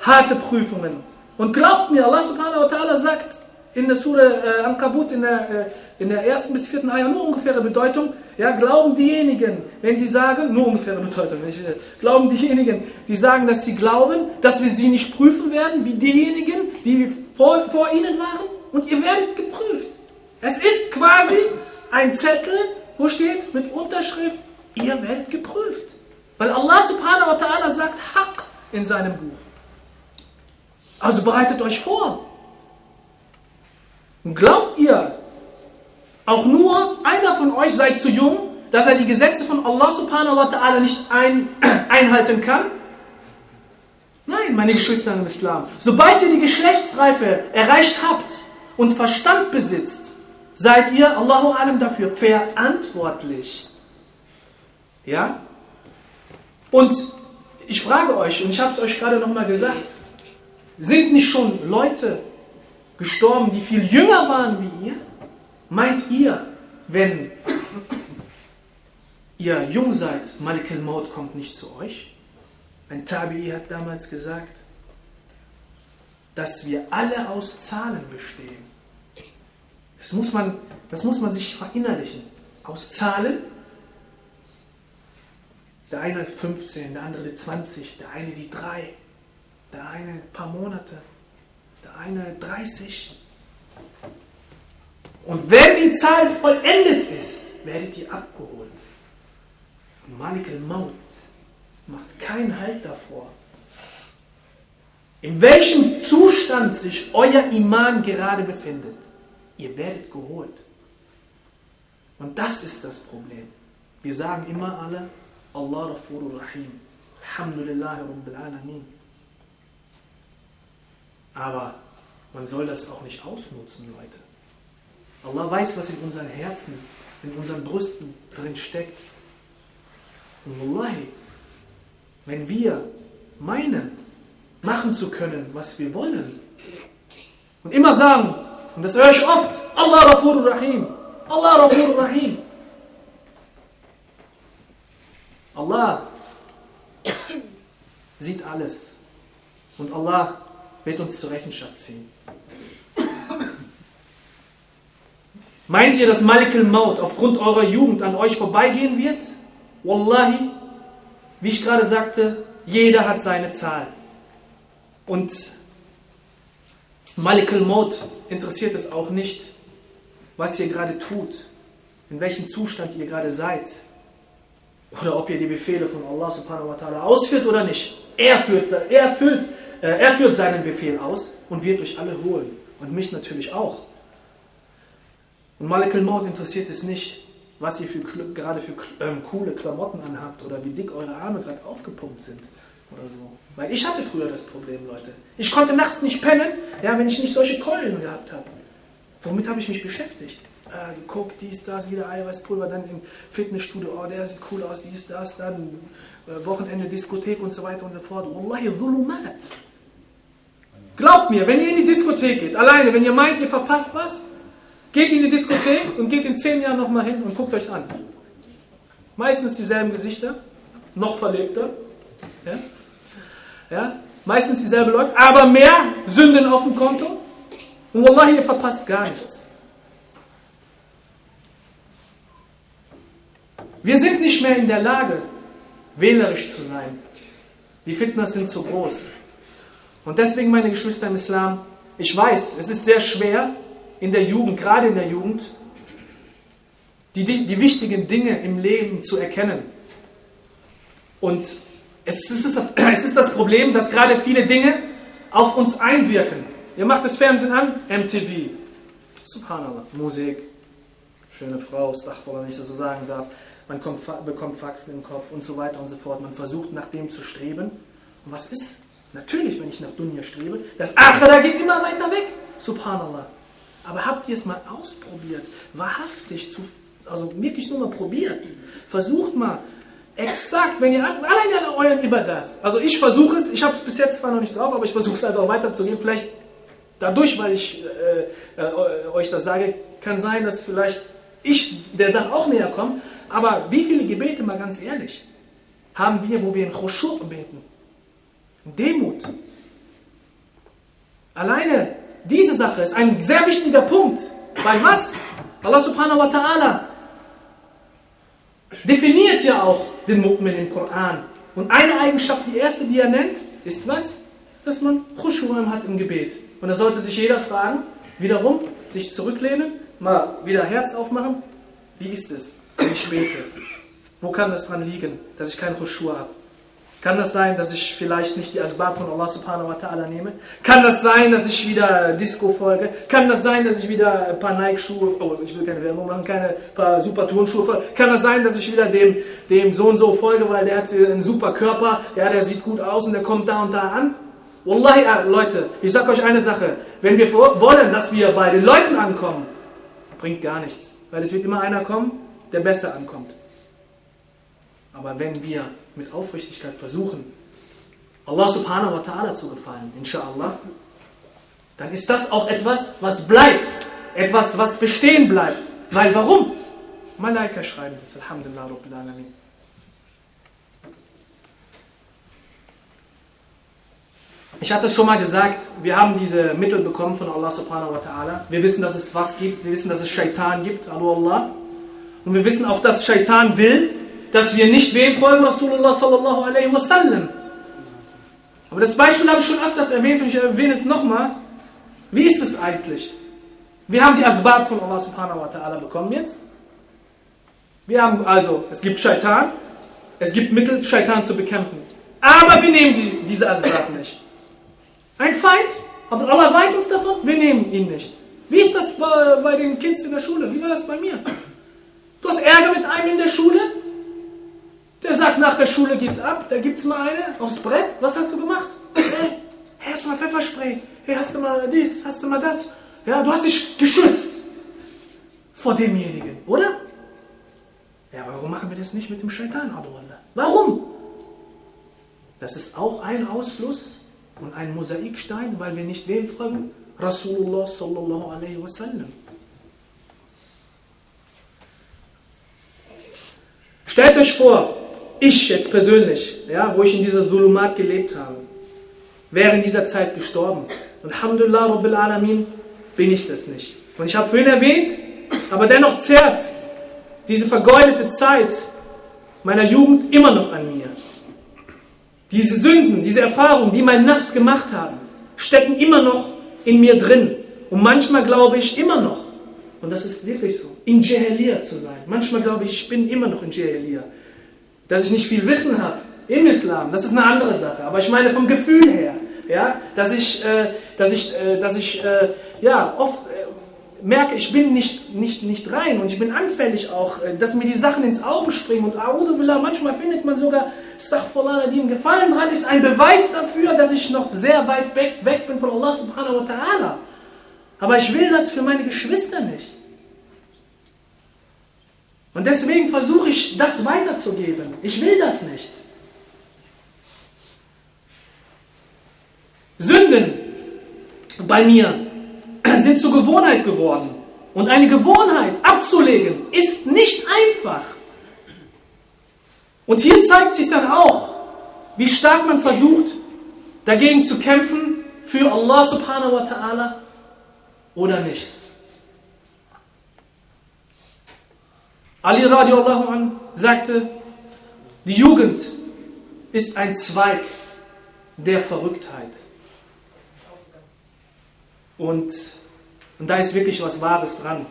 harte Prüfungen. Und glaubt mir, Allah subhanahu wa ta'ala sagt in der Surah äh, Al-Kabut, in der äh, in der ersten bis vierten Eier nur ungefähre Bedeutung, ja, glauben diejenigen, wenn sie sagen, nur ungefähre Bedeutung, nicht, äh, glauben diejenigen, die sagen, dass sie glauben, dass wir sie nicht prüfen werden, wie diejenigen, die vor, vor ihnen waren, und ihr werdet geprüft. Es ist quasi ein Zettel, wo steht mit Unterschrift, ihr werdet geprüft. Weil Allah subhanahu wa ta'ala sagt Haq in seinem Buch. Also bereitet euch vor. Und glaubt ihr, auch nur einer von euch sei zu jung, dass er die Gesetze von Allah subhanahu wa ta'ala nicht ein, einhalten kann? Nein, meine Geschwister im Islam. Sobald ihr die Geschlechtsreife erreicht habt und Verstand besitzt, seid ihr, Allahu alam, dafür verantwortlich. Ja? Und ich frage euch, und ich habe es euch gerade nochmal gesagt, sind nicht schon Leute gestorben, die viel jünger waren wie ihr? Meint ihr, wenn ihr jung seid, Malik al-Maut kommt nicht zu euch? Ein Tabi'i hat damals gesagt, dass wir alle aus Zahlen bestehen. Das muss man, das muss man sich verinnerlichen. Aus Zahlen. Der eine 15, der andere 20, der eine die 3, der eine ein paar Monate, der eine 30. Und wenn die Zahl vollendet ist, werdet ihr abgeholt. Und Malik al-Maut macht keinen Halt davor. In welchem Zustand sich euer Iman gerade befindet, ihr werdet geholt. Und das ist das Problem. Wir sagen immer alle, Allah Rafurur Rahim. Alhamdulillah Rabbil Alamin. Aber man soll das auch nicht ausnutzen, Leute. Allah weiß, was in unseren Herzen, in unseren Brüsten drin steckt. Und Wallahi, wenn wir meinen, machen zu können, was wir wollen, und immer sagen, und das höre ich oft, Allah Rafur Rahim, Allah Rafur Rahim. Allah sieht alles. Und Allah wird uns zur Rechenschaft ziehen. Meint ihr, dass Malik al-Maut aufgrund eurer Jugend an euch vorbeigehen wird? Wallahi, wie ich gerade sagte, jeder hat seine Zahl. Und Malik al-Maut interessiert es auch nicht, was ihr gerade tut, in welchem Zustand ihr gerade seid oder ob ihr die Befehle von Allah subhanahu wa ta'ala ausführt oder nicht. Er führt, er, führt, äh, er führt seinen Befehl aus und wird euch alle holen. Und mich natürlich auch. Und Malik al-Maut interessiert es nicht, was ihr für, gerade für ähm, coole Klamotten anhabt oder wie dick eure Arme gerade aufgepumpt sind oder so. Weil ich hatte früher das Problem, Leute. Ich konnte nachts nicht pennen, ja, wenn ich nicht solche Keulen gehabt habe. Womit habe ich mich beschäftigt? Äh, geguckt, dies, das, wieder Eiweißpulver, dann im Fitnessstudio, oh, der sieht cool aus, dies, das, dann äh, Wochenende Diskothek und so weiter und so fort. Wallahi, Zulumat. Glaubt mir, wenn ihr in die Diskothek geht, alleine, wenn ihr meint, ihr verpasst was, Geht in die Diskothek und geht in zehn Jahren nochmal hin und guckt euch an. Meistens dieselben Gesichter, noch verlebter. Ja? Ja? Meistens dieselben Leute, aber mehr Sünden auf dem Konto. Und Wallahi, ihr verpasst gar nichts. Wir sind nicht mehr in der Lage, wählerisch zu sein. Die Fitness sind zu groß. Und deswegen, meine Geschwister im Islam, ich weiß, es ist sehr schwer, in der Jugend, gerade in der Jugend, die, die, die wichtigen Dinge im Leben zu erkennen. Und es ist, es ist das Problem, dass gerade viele Dinge auf uns einwirken. Ihr macht das Fernsehen an, MTV, Subhanallah, Musik, schöne Frau, Stachvoller, wenn ich das so sagen darf. Man kommt, bekommt Faxen im Kopf und so weiter und so fort. Man versucht nach dem zu streben. Und was ist? Natürlich, wenn ich nach Dunya strebe, das Akhira geht immer weiter weg. Subhanallah. Aber habt ihr es mal ausprobiert? Wahrhaftig, zu, also wirklich nur mal probiert. Versucht mal, exakt, wenn ihr allein an euren über das. Also ich versuche es, ich habe es bis jetzt zwar noch nicht drauf, aber ich versuche es einfach weiterzugeben. Vielleicht dadurch, weil ich äh, äh, euch das sage, kann sein, dass vielleicht ich der Sache auch näher komme. Aber wie viele Gebete, mal ganz ehrlich, haben wir, wo wir in Khoshur beten? Demut. Alleine diese Sache ist ein sehr wichtiger Punkt. Weil was? Allah subhanahu wa ta'ala definiert ja auch den Mu'min im Koran. Und eine Eigenschaft, die erste, die er nennt, ist was? Dass man Khushu'am hat im Gebet. Und da sollte sich jeder fragen, wiederum, sich zurücklehnen, mal wieder Herz aufmachen. Wie ist es, wenn ich bete? Wo kann das dran liegen, dass ich kein Khushu' habe? Kann das sein, dass ich vielleicht nicht die Asbab von Allah subhanahu wa ta'ala nehme? Kann das sein, dass ich wieder Disco folge? Kann das sein, dass ich wieder ein paar Nike-Schuhe, oh, ich will keine Werbung machen, keine paar super Turnschuhe folge? Kann das sein, dass ich wieder dem, dem so und so folge, weil der hat einen super Körper, ja, der sieht gut aus und der kommt da und da an? Wallahi, äh, Leute, ich sag euch eine Sache. Wenn wir wollen, dass wir bei den Leuten ankommen, bringt gar nichts. Weil es wird immer einer kommen, der besser ankommt. Aber wenn wir mit Aufrichtigkeit versuchen, Allah subhanahu wa ta'ala zu gefallen, inshallah, dann ist das auch etwas, was bleibt. Etwas, was bestehen bleibt. Weil warum? Malaika schreiben das. Alhamdulillah Rabbil Alamin. Ich hatte es schon mal gesagt, wir haben diese Mittel bekommen von Allah subhanahu wa ta'ala. Wir wissen, dass es was gibt, wir wissen, dass es Shaitan gibt, Alu Allah. Und wir wissen auch, dass Shaitan will, dass wir nicht wem folgen, Rasulullah sallallahu alaihi wasallam. Aber das Beispiel habe ich schon öfters erwähnt und ich erwähne es nochmal. Wie ist es eigentlich? Wir haben die Asbab von Allah subhanahu wa ta'ala bekommen jetzt. Wir haben also, es gibt Shaitan, es gibt Mittel, Shaitan zu bekämpfen. Aber wir nehmen die, diese Asbab nicht. Ein Feind, aber Allah weint uns davon, wir nehmen ihn nicht. Wie ist das bei, bei den Kids in der Schule? Wie war das bei mir? Du hast Ärger mit einem in der Schule, der sagt, nach der Schule geht's ab, da gibt's mal eine aufs Brett. Was hast du gemacht? Hey, hast du mal Pfefferspray? Hey, hast du mal dies? Hast du mal das? Ja, du hast dich geschützt vor demjenigen, oder? Ja, warum machen wir das nicht mit dem Shaitan, Abu Allah? Warum? Das ist auch ein Ausfluss und ein Mosaikstein, weil wir nicht wem folgen? Rasulullah sallallahu alaihi wasallam. Stellt euch vor, ich jetzt persönlich, ja, wo ich in dieser Sulumat gelebt habe, wäre in dieser Zeit gestorben. Und Alhamdulillah, Rabbil Alamin, bin ich das nicht. Und ich habe vorhin erwähnt, aber dennoch zerrt diese vergeudete Zeit meiner Jugend immer noch an mir. Diese Sünden, diese Erfahrungen, die mein Nafs gemacht haben, stecken immer noch in mir drin. Und manchmal glaube ich immer noch, und das ist wirklich so, in Jahiliya zu sein. Manchmal glaube ich, ich bin immer noch in Jahiliya. Dass ich nicht viel Wissen habe im Islam, das ist eine andere Sache. Aber ich meine vom Gefühl her, ja, dass ich, äh, dass ich, äh, dass ich äh, ja, oft äh, merke, ich bin nicht, nicht, nicht rein und ich bin anfällig auch, äh, dass mir die Sachen ins Auge springen. Und Billah, manchmal findet man sogar, Astaghfirullah, die im Gefallen dran ist, ein Beweis dafür, dass ich noch sehr weit weg, weg bin von Allah subhanahu wa ta'ala. Aber ich will das für meine Geschwister nicht. Und deswegen versuche ich, das weiterzugeben. Ich will das nicht. Sünden bei mir sind zur Gewohnheit geworden. Und eine Gewohnheit abzulegen ist nicht einfach. Und hier zeigt sich dann auch, wie stark man versucht, dagegen zu kämpfen für Allah subhanahu wa ta'ala oder nicht. Ali radiallahu an sagte, die Jugend ist ein Zweig der Verrücktheit. Und, und da ist wirklich was Wahres dran.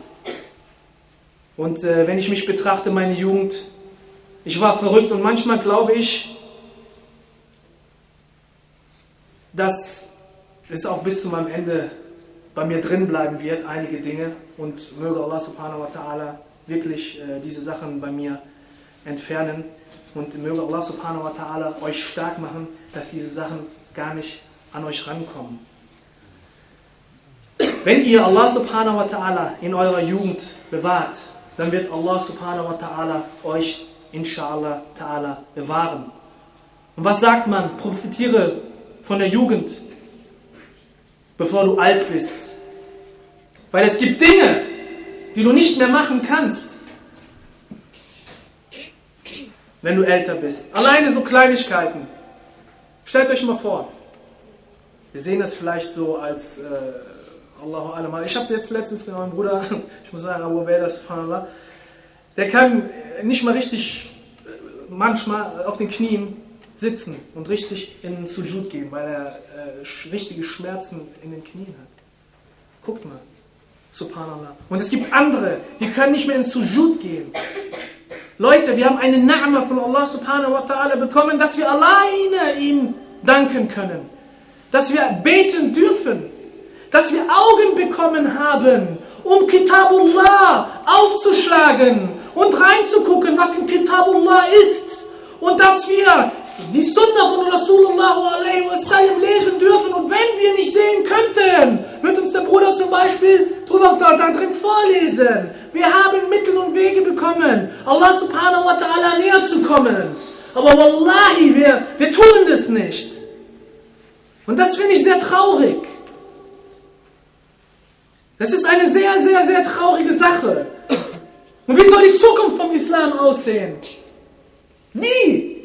Und äh, wenn ich mich betrachte, meine Jugend, ich war verrückt und manchmal glaube ich, dass es auch bis zu meinem Ende bei mir drin bleiben wird, einige Dinge. Und möge Allah subhanahu wa ta'ala wirklich äh, diese Sachen bei mir entfernen. Und möge Allah subhanahu wa ta'ala euch stark machen, dass diese Sachen gar nicht an euch rankommen. Wenn ihr Allah subhanahu wa ta'ala in eurer Jugend bewahrt, dann wird Allah subhanahu wa ta'ala euch inshallah ta'ala bewahren. Und was sagt man? Profitiere von der Jugend, bevor du alt bist. Weil es gibt Dinge, die du nicht mehr machen kannst, wenn du älter bist. Alleine so Kleinigkeiten. Stellt euch mal vor, wir sehen das vielleicht so als äh, Allahu Alam. Ich habe jetzt letztens meinen Bruder, ich muss sagen, Abu Ubaidah, subhanallah, der kann nicht mal richtig äh, manchmal auf den Knien sitzen und richtig in Sujud gehen, weil er äh, richtige Schmerzen in den Knien hat. Guckt mal. Subhanallah. Und es gibt andere, die können nicht mehr ins Sujud gehen. Leute, wir haben eine Na'ma von Allah subhanahu wa ta'ala bekommen, dass wir alleine ihm danken können. Dass wir beten dürfen dass wir Augen bekommen haben, um Kitabullah aufzuschlagen und reinzugucken, was in Kitabullah ist. Und dass wir die Sunna von Rasulullah wasallam lesen dürfen. Und wenn wir nicht sehen könnten, wird uns der Bruder zum Beispiel drüber da, da drin vorlesen. Wir haben Mittel und Wege bekommen, Allah subhanahu wa ta'ala näher zu kommen. Aber wallahi, wir, wir tun das nicht. Und das finde ich sehr traurig. Das ist eine sehr, sehr, sehr traurige Sache. Und wie soll die Zukunft vom Islam aussehen? Wie?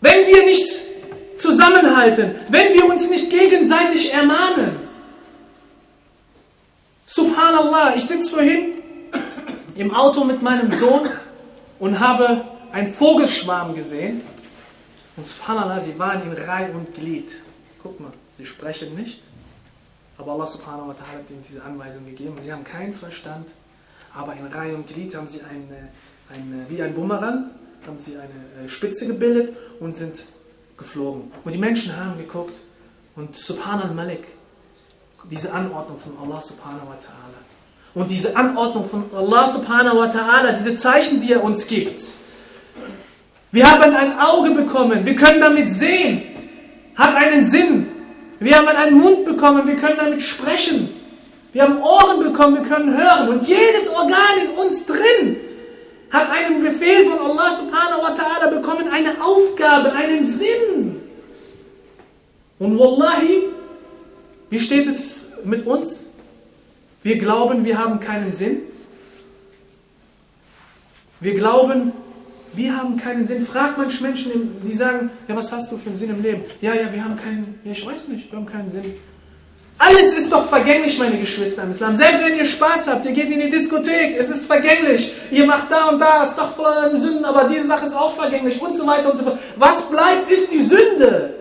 Wenn wir nicht zusammenhalten, wenn wir uns nicht gegenseitig ermahnen. Subhanallah, ich sitze vorhin im Auto mit meinem Sohn und habe einen Vogelschwarm gesehen. Und subhanallah, sie waren in Reihe und Glied. Guck mal, sie sprechen nicht. Aber Allah subhanahu wa ta'ala hat ihnen diese Anweisung gegeben. Sie haben keinen Verstand, aber in Reihe und Glied haben sie eine, eine, wie ein Bumerang, haben sie eine äh, Spitze gebildet und sind geflogen. Und die Menschen haben geguckt und Subhanal Malik, diese Anordnung von Allah subhanahu wa ta'ala. Und diese Anordnung von Allah subhanahu wa ta'ala, diese Zeichen, die er uns gibt. Wir haben ein Auge bekommen, wir können damit sehen, hat einen Sinn. Wir haben einen Mund bekommen, wir können damit sprechen. Wir haben Ohren bekommen, wir können hören. Und jedes Organ in uns drin hat einen Befehl von Allah subhanahu wa ta'ala bekommen, eine Aufgabe, einen Sinn. Und wallahi, wie steht es mit uns? Wir glauben, wir haben keinen Sinn. Wir glauben, wir haben keinen Sinn. Frag manche Menschen, die sagen, ja, was hast du für einen Sinn im Leben? Ja, ja, wir haben keinen, ja, ich weiß nicht, wir haben keinen Sinn. Alles ist doch vergänglich, meine Geschwister im Islam. Selbst wenn ihr Spaß habt, ihr geht in die Diskothek, es ist vergänglich. Ihr macht da und da, ist doch voller Sünden, aber diese Sache ist auch vergänglich und so weiter und so fort. Was bleibt, ist die Sünde.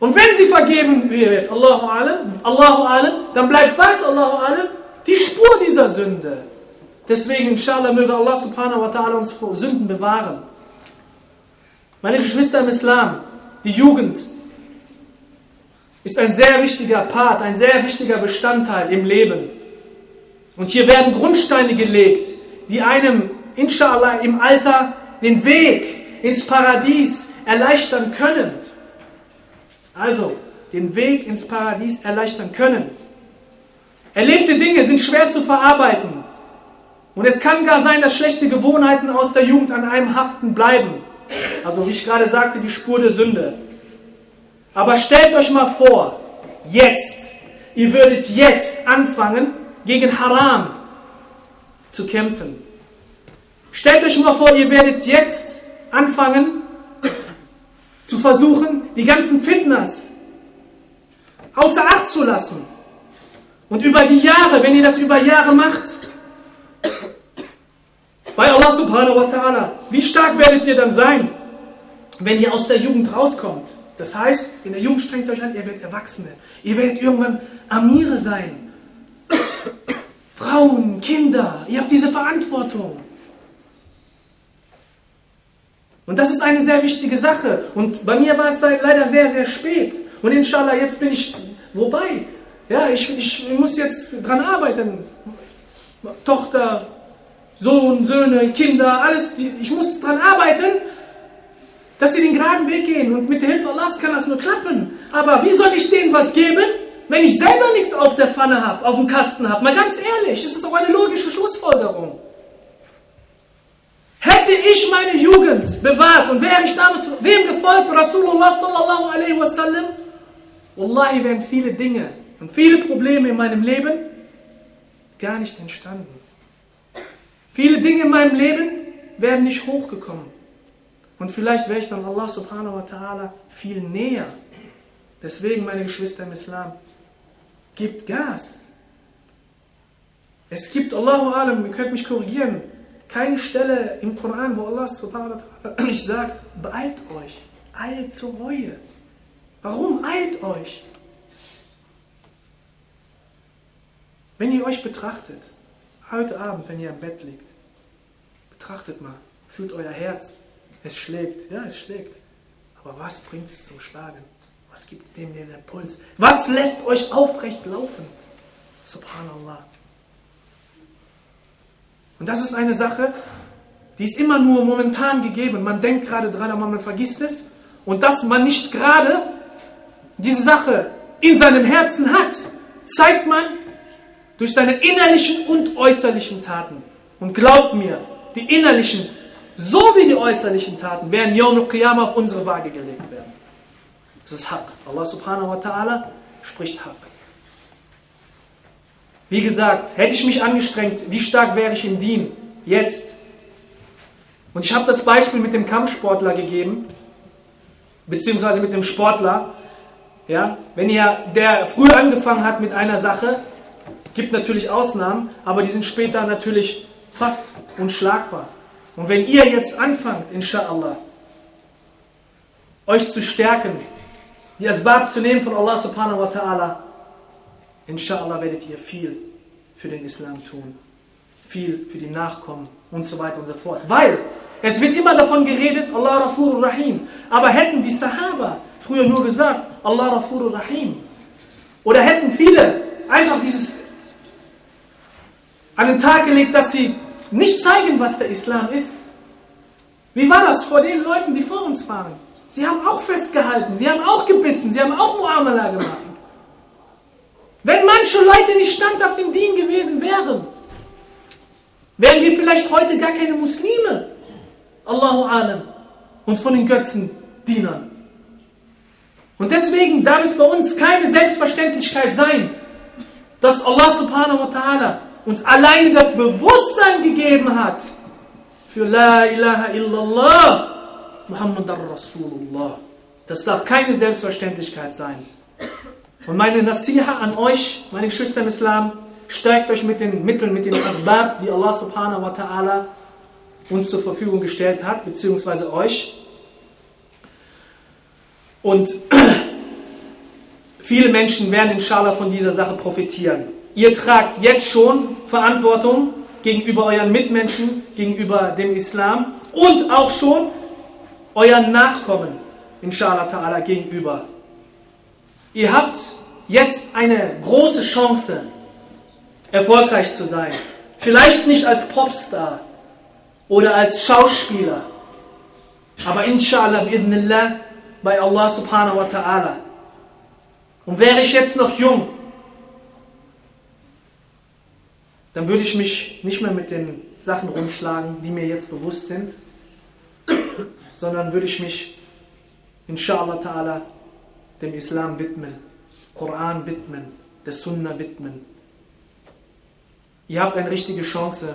Und wenn sie vergeben wird, Allahu alam, Allahu alam, dann bleibt was, Allahu alam? Die Spur dieser Sünde. Deswegen, inshallah, möge Allah subhanahu wa ta'ala uns vor Sünden bewahren. Meine Geschwister im Islam, die Jugend ist ein sehr wichtiger Part, ein sehr wichtiger Bestandteil im Leben. Und hier werden Grundsteine gelegt, die einem, inshallah, im Alter den Weg ins Paradies erleichtern können. Also, den Weg ins Paradies erleichtern können. Erlebte Dinge sind schwer zu verarbeiten. Und es kann gar sein, dass schlechte Gewohnheiten aus der Jugend an einem haften bleiben. Also wie ich gerade sagte, die Spur der Sünde. Aber stellt euch mal vor, jetzt, ihr würdet jetzt anfangen, gegen Haram zu kämpfen. Stellt euch mal vor, ihr werdet jetzt anfangen zu versuchen, die ganzen Fitness außer Acht zu lassen. Und über die Jahre, wenn ihr das über Jahre macht, bei Allah subhanahu wa ta'ala, wie stark werdet ihr dann sein, wenn ihr aus der Jugend rauskommt? Das heißt, in der Jugend strengt euch an, ihr werdet Erwachsene. Ihr werdet irgendwann Amire sein. Frauen, Kinder, ihr habt diese Verantwortung. Und das ist eine sehr wichtige Sache. Und bei mir war es leider sehr, sehr spät. Und inshallah, jetzt bin ich, wobei, ja, ich, ich muss jetzt dran arbeiten. Tochter, Sohn, Söhne, Kinder, alles, ich muss dran arbeiten, dass sie den geraden Weg gehen und mit der Hilfe Allahs kann das nur klappen. Aber wie soll ich denen was geben, wenn ich selber nichts auf der Pfanne habe, auf dem Kasten habe? Mal ganz ehrlich, ist das auch eine logische Schlussfolgerung. Hätte ich meine Jugend bewahrt und wäre ich damals wem gefolgt, Rasulullah sallallahu alaihi wasallam, Wallahi wären viele Dinge und viele Probleme in meinem Leben gar nicht entstanden. Viele Dinge in meinem Leben wären nicht hochgekommen. Und vielleicht wäre ich dann Allah subhanahu wa ta'ala viel näher. Deswegen, meine Geschwister im Islam, gebt Gas. Es gibt, Allahu alam, ihr könnt mich korrigieren, keine Stelle im Koran, wo Allah subhanahu wa ta'ala nicht sagt, beeilt euch, eilt zur Reue. Warum eilt euch? Wenn ihr euch betrachtet, heute Abend, wenn ihr im Bett liegt, betrachtet mal, fühlt euer Herz. Es schlägt, ja, es schlägt. Aber was bringt es zum Schlagen? Was gibt dem den Impuls? Was lässt euch aufrecht laufen? Subhanallah. Und das ist eine Sache, die ist immer nur momentan gegeben. Man denkt gerade dran, aber man vergisst es. Und dass man nicht gerade diese Sache in seinem Herzen hat, zeigt man durch seine innerlichen und äußerlichen Taten. Und glaubt mir, die innerlichen so wie die äußerlichen Taten werden Yawm al-Qiyamah auf unsere Waage gelegt werden. Das ist Haq. Allah subhanahu wa ta'ala spricht Haq. Wie gesagt, hätte ich mich angestrengt, wie stark wäre ich im Dien? Jetzt. Und ich habe das Beispiel mit dem Kampfsportler gegeben, beziehungsweise mit dem Sportler. Ja, wenn ihr, der früher angefangen hat mit einer Sache, gibt natürlich Ausnahmen, aber die sind später natürlich fast unschlagbar. Und wenn ihr jetzt anfangt, inshallah, euch zu stärken, die Asbab zu nehmen von Allah subhanahu wa ta'ala, inshallah werdet ihr viel für den Islam tun. Viel für die Nachkommen und so weiter und so fort. Weil es wird immer davon geredet, Allah Rafur Rahim. Aber hätten die Sahaba früher nur gesagt, Allah Rafur Rahim. Oder hätten viele einfach dieses an den Tag gelegt, dass sie nicht zeigen, was der Islam ist. Wie war das vor den Leuten, die vor uns waren? Sie haben auch festgehalten, sie haben auch gebissen, sie haben auch Muamala gemacht. Wenn manche Leute nicht stand auf dem Dien gewesen wären, wären wir vielleicht heute gar keine Muslime. Allahu Alam. Und von den Götzendienern. Und deswegen darf es bei uns keine Selbstverständlichkeit sein, dass Allah subhanahu wa ta'ala uns alleine das Bewusstsein gegeben hat für La ilaha illallah Muhammad Rasulullah. Das darf keine Selbstverständlichkeit sein. Und meine Nasiha an euch, meine Geschwister im Islam, stärkt euch mit den Mitteln, mit den Asbab, die Allah subhanahu wa ta'ala uns zur Verfügung gestellt hat, beziehungsweise euch. Und viele Menschen werden inshallah von dieser Sache profitieren. Ihr tragt jetzt schon Verantwortung gegenüber euren Mitmenschen, gegenüber dem Islam und auch schon euren Nachkommen, inshallah ta'ala, gegenüber. Ihr habt jetzt eine große Chance, erfolgreich zu sein. Vielleicht nicht als Popstar oder als Schauspieler, aber inshallah, bi'idnillah, bei Allah subhanahu wa ta'ala. Und wäre ich jetzt noch jung, dann würde ich mich nicht mehr mit den Sachen rumschlagen, die mir jetzt bewusst sind, sondern würde ich mich, inshallah ta'ala, dem Islam widmen, Koran widmen, der Sunna widmen. Ihr habt eine richtige Chance,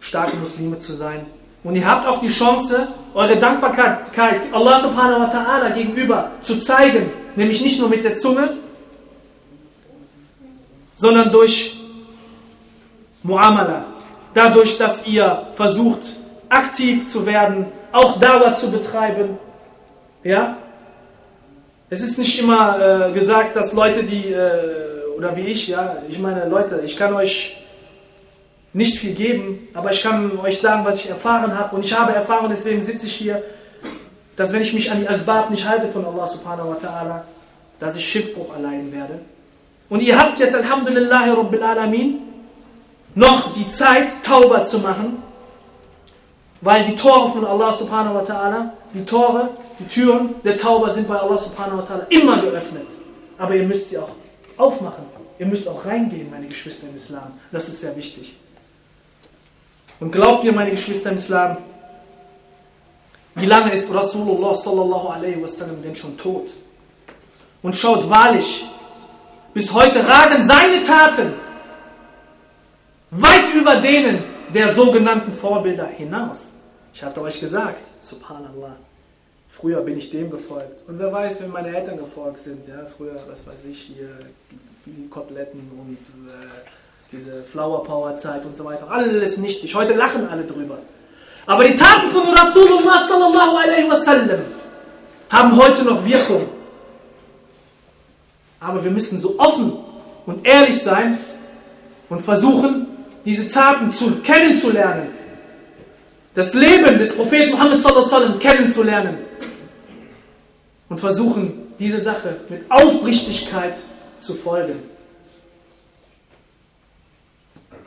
starke Muslime zu sein. Und ihr habt auch die Chance, eure Dankbarkeit Allah subhanahu wa ta'ala gegenüber zu zeigen, nämlich nicht nur mit der Zunge, sondern durch Muamala. Dadurch, dass ihr versucht, aktiv zu werden, auch Dauer zu betreiben. Ja? Es ist nicht immer äh, gesagt, dass Leute, die, äh, oder wie ich, ja, ich meine, Leute, ich kann euch nicht viel geben, aber ich kann euch sagen, was ich erfahren habe. Und ich habe erfahren, deswegen sitze ich hier, dass wenn ich mich an die Asbab nicht halte von Allah subhanahu wa ta'ala, dass ich Schiffbruch erleiden werde. Und ihr habt jetzt, Alhamdulillah, Rabbil Alamin, noch die Zeit, Tauber zu machen, weil die Tore von Allah subhanahu wa ta'ala, die Tore, die Türen der Tauber sind bei Allah subhanahu wa ta'ala immer geöffnet. Aber ihr müsst sie auch aufmachen. Ihr müsst auch reingehen, meine Geschwister im Islam. Das ist sehr wichtig. Und glaubt ihr, meine Geschwister im Islam, wie lange ist Rasulullah sallallahu alaihi wasallam denn schon tot? Und schaut wahrlich, bis heute ragen seine Taten weit über denen der sogenannten Vorbilder hinaus. Ich hatte euch gesagt, subhanallah, früher bin ich dem gefolgt. Und wer weiß, wenn meine Eltern gefolgt sind, ja, früher, was weiß ich, hier Koteletten und äh, diese Flower Power Zeit und so weiter, alles nichtig. Heute lachen alle drüber. Aber die Taten von Rasulullah sallallahu alaihi wasallam haben heute noch Wirkung. Aber wir müssen so offen und ehrlich sein und versuchen, diese Taten zu, kennenzulernen. Das Leben des Propheten Muhammad sallallahu kennenzulernen. Und versuchen, diese Sache mit Aufrichtigkeit zu folgen.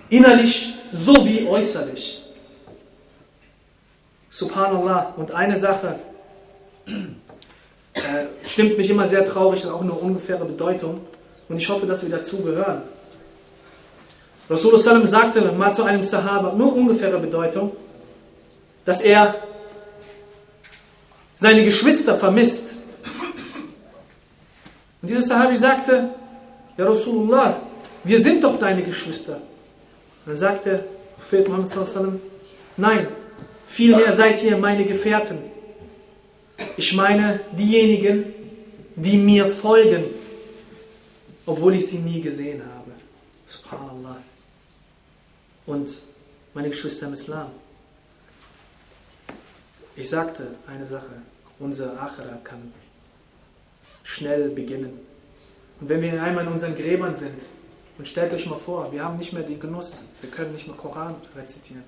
Innerlich sowie äußerlich. Subhanallah. Und eine Sache äh, stimmt mich immer sehr traurig und auch eine ungefähre Bedeutung. Und ich hoffe, dass wir dazugehören. Rasulullah sagte mal zu einem Sahaba, nur ungefähre Bedeutung, dass er seine Geschwister vermisst. Und dieser Sahabi sagte, Ja Rasulullah, wir sind doch deine Geschwister. Dann sagt der Prophet Muhammad nein, vielmehr seid ihr meine Gefährten. Ich meine diejenigen, die mir folgen, obwohl ich sie nie gesehen habe. Subhanallah. Und meine Geschwister im Islam. Ich sagte eine Sache, unser Achra kann schnell beginnen. Und wenn wir einmal in unseren Gräbern sind, und stellt euch mal vor, wir haben nicht mehr den Genuss, wir können nicht mehr Koran rezitieren,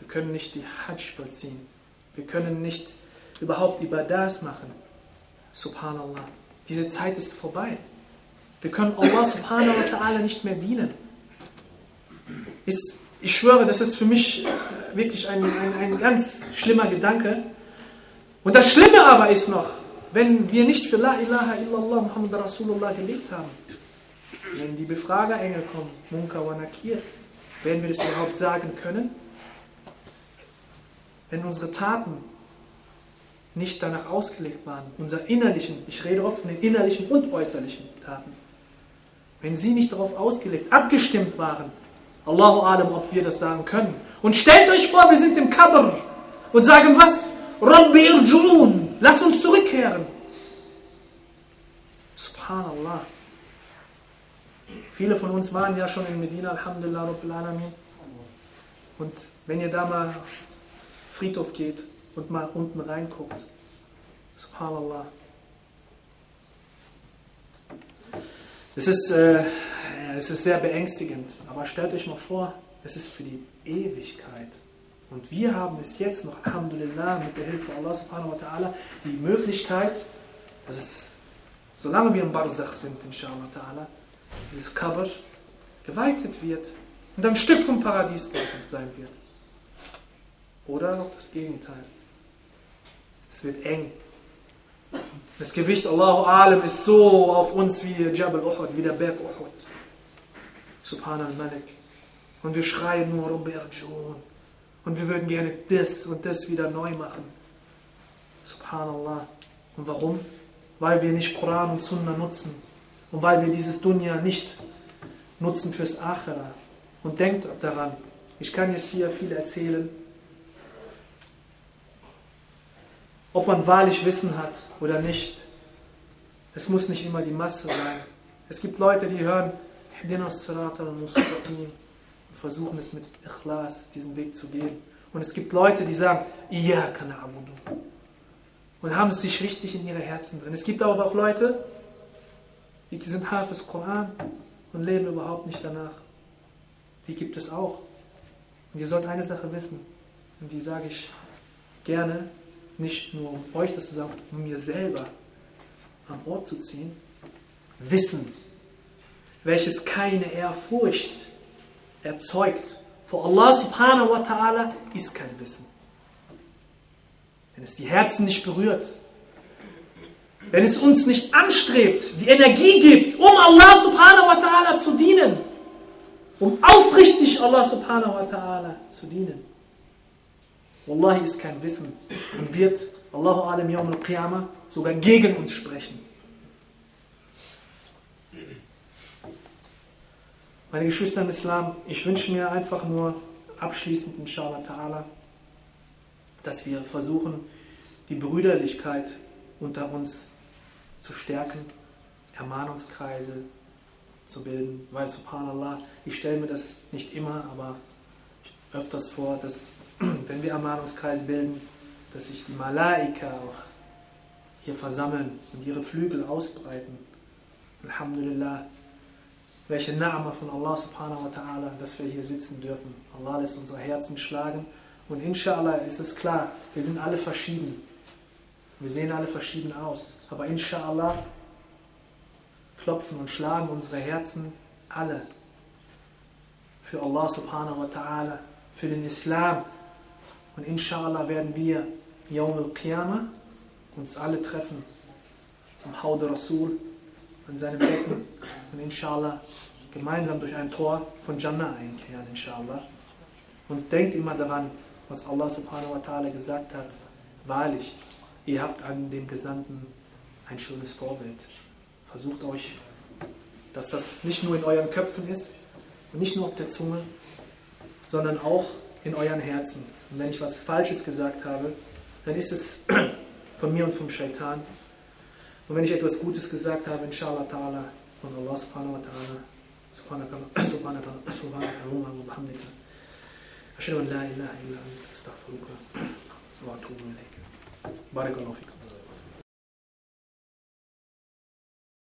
wir können nicht die Hajj vollziehen, wir können nicht überhaupt Ibadas machen. Subhanallah. Diese Zeit ist vorbei. Wir können Allah subhanahu wa ta'ala nicht mehr dienen. Ist, ich schwöre, das ist für mich wirklich ein, ein, ein ganz schlimmer Gedanke. Und das Schlimme aber ist noch, wenn wir nicht für La ilaha illallah Muhammad Rasulullah gelebt haben, wenn die Befragerengel kommen, Munkar wa Nakir, werden wir das überhaupt sagen können? Wenn unsere Taten nicht danach ausgelegt waren, unser innerlichen, ich rede oft von den innerlichen und äußerlichen Taten, wenn sie nicht darauf ausgelegt, abgestimmt waren, Allahu Alam, ob wir das sagen können. Und stellt euch vor, wir sind im Kabr und sagen was? Rabbi irjun, lasst uns zurückkehren. Subhanallah. Viele von uns waren ja schon in Medina, Alhamdulillah, Rabbil Alamin. Und wenn ihr da mal Friedhof geht und mal unten reinguckt, Subhanallah. Es ist, äh, es ist sehr beängstigend, aber stellt euch mal vor, es ist für die Ewigkeit. Und wir haben bis jetzt noch, Alhamdulillah, mit der Hilfe Allah subhanahu wa ta'ala, die Möglichkeit, dass es, solange wir im Barzakh sind, inshallah ta'ala, dieses Kabr geweitet wird und ein Stück vom Paradies sein wird. Oder noch das Gegenteil. Es wird eng. Das Gewicht Allahu Alam ist so auf uns wie Jabal Uhud, wie der Berg Uhud. Subhanal Malik. Und wir schreien nur Rabbi Arjun. Und wir würden gerne das und das wieder neu machen. Subhanallah. Und warum? Weil wir nicht Koran und Sunna nutzen. Und weil wir dieses Dunya nicht nutzen fürs Akhira. Und denkt daran, ich kann jetzt hier viel erzählen, ob man wahrlich Wissen hat oder nicht. Es muss nicht immer die Masse sein. Es gibt Leute, die hören, und versuchen es mit Ikhlas, diesen Weg zu gehen. Und es gibt Leute, die sagen, ja, kann Und haben es sich richtig in ihre Herzen drin. Es gibt aber auch Leute, die sind Hafiz Koran und leben überhaupt nicht danach. Die gibt es auch. Und ihr sollt eine Sache wissen, und die sage ich gerne, nicht nur um euch das zu sagen, um mir selber am Ohr zu ziehen. Wissen, welches keine Ehrfurcht erzeugt vor Allah subhanahu wa ta'ala, ist kein Wissen. Wenn es die Herzen nicht berührt, wenn es uns nicht anstrebt, die Energie gibt, um Allah subhanahu wa ta'ala zu dienen, um aufrichtig Allah subhanahu wa ta'ala zu dienen. Wallahi ist kein Wissen und wird Allahu alam yawm al-qiyamah sogar gegen uns sprechen. Meine Geschwister im Islam, ich wünsche mir einfach nur abschließend, inshallah ta'ala, dass wir versuchen, die Brüderlichkeit unter uns zu stärken, Ermahnungskreise zu bilden, weil subhanallah, ich stelle mir das nicht immer, aber öfters vor, dass wenn wir Ermahnungskreise bilden, dass sich die Malaika auch hier versammeln und ihre Flügel ausbreiten. Alhamdulillah, welche Name von Allah subhanahu wa ta'ala, dass wir hier sitzen dürfen. Allah lässt unsere Herzen schlagen und inshallah ist es klar, wir sind alle verschieden. Wir sehen alle verschieden aus. Aber inshallah klopfen und schlagen unsere Herzen alle für Allah subhanahu wa ta'ala, für den Islam. Und inshallah werden wir Yawm al-Qiyamah uns alle treffen am Haude Rasul an seinem Becken und inshallah gemeinsam durch ein Tor von Jannah einkehren, inshallah. Und denkt immer daran, was Allah subhanahu wa ta'ala gesagt hat. Wahrlich, ihr habt an dem Gesandten ein schönes Vorbild. Versucht euch dass das nicht nur in euren Köpfen ist und nicht nur auf der Zunge, sondern auch in euren Herzen. Und wenn ich was Falsches gesagt habe, dann ist es von mir und vom Shaitan. Und wenn ich etwas Gutes gesagt habe, inshallah ta'ala, von Allah subhanahu wa ta'ala, subhanahu wa ta'ala, subhanahu wa bihamdika, ashhadu an la ilaha illa anta astaghfiruka wa atubu ilayk. wa fikum.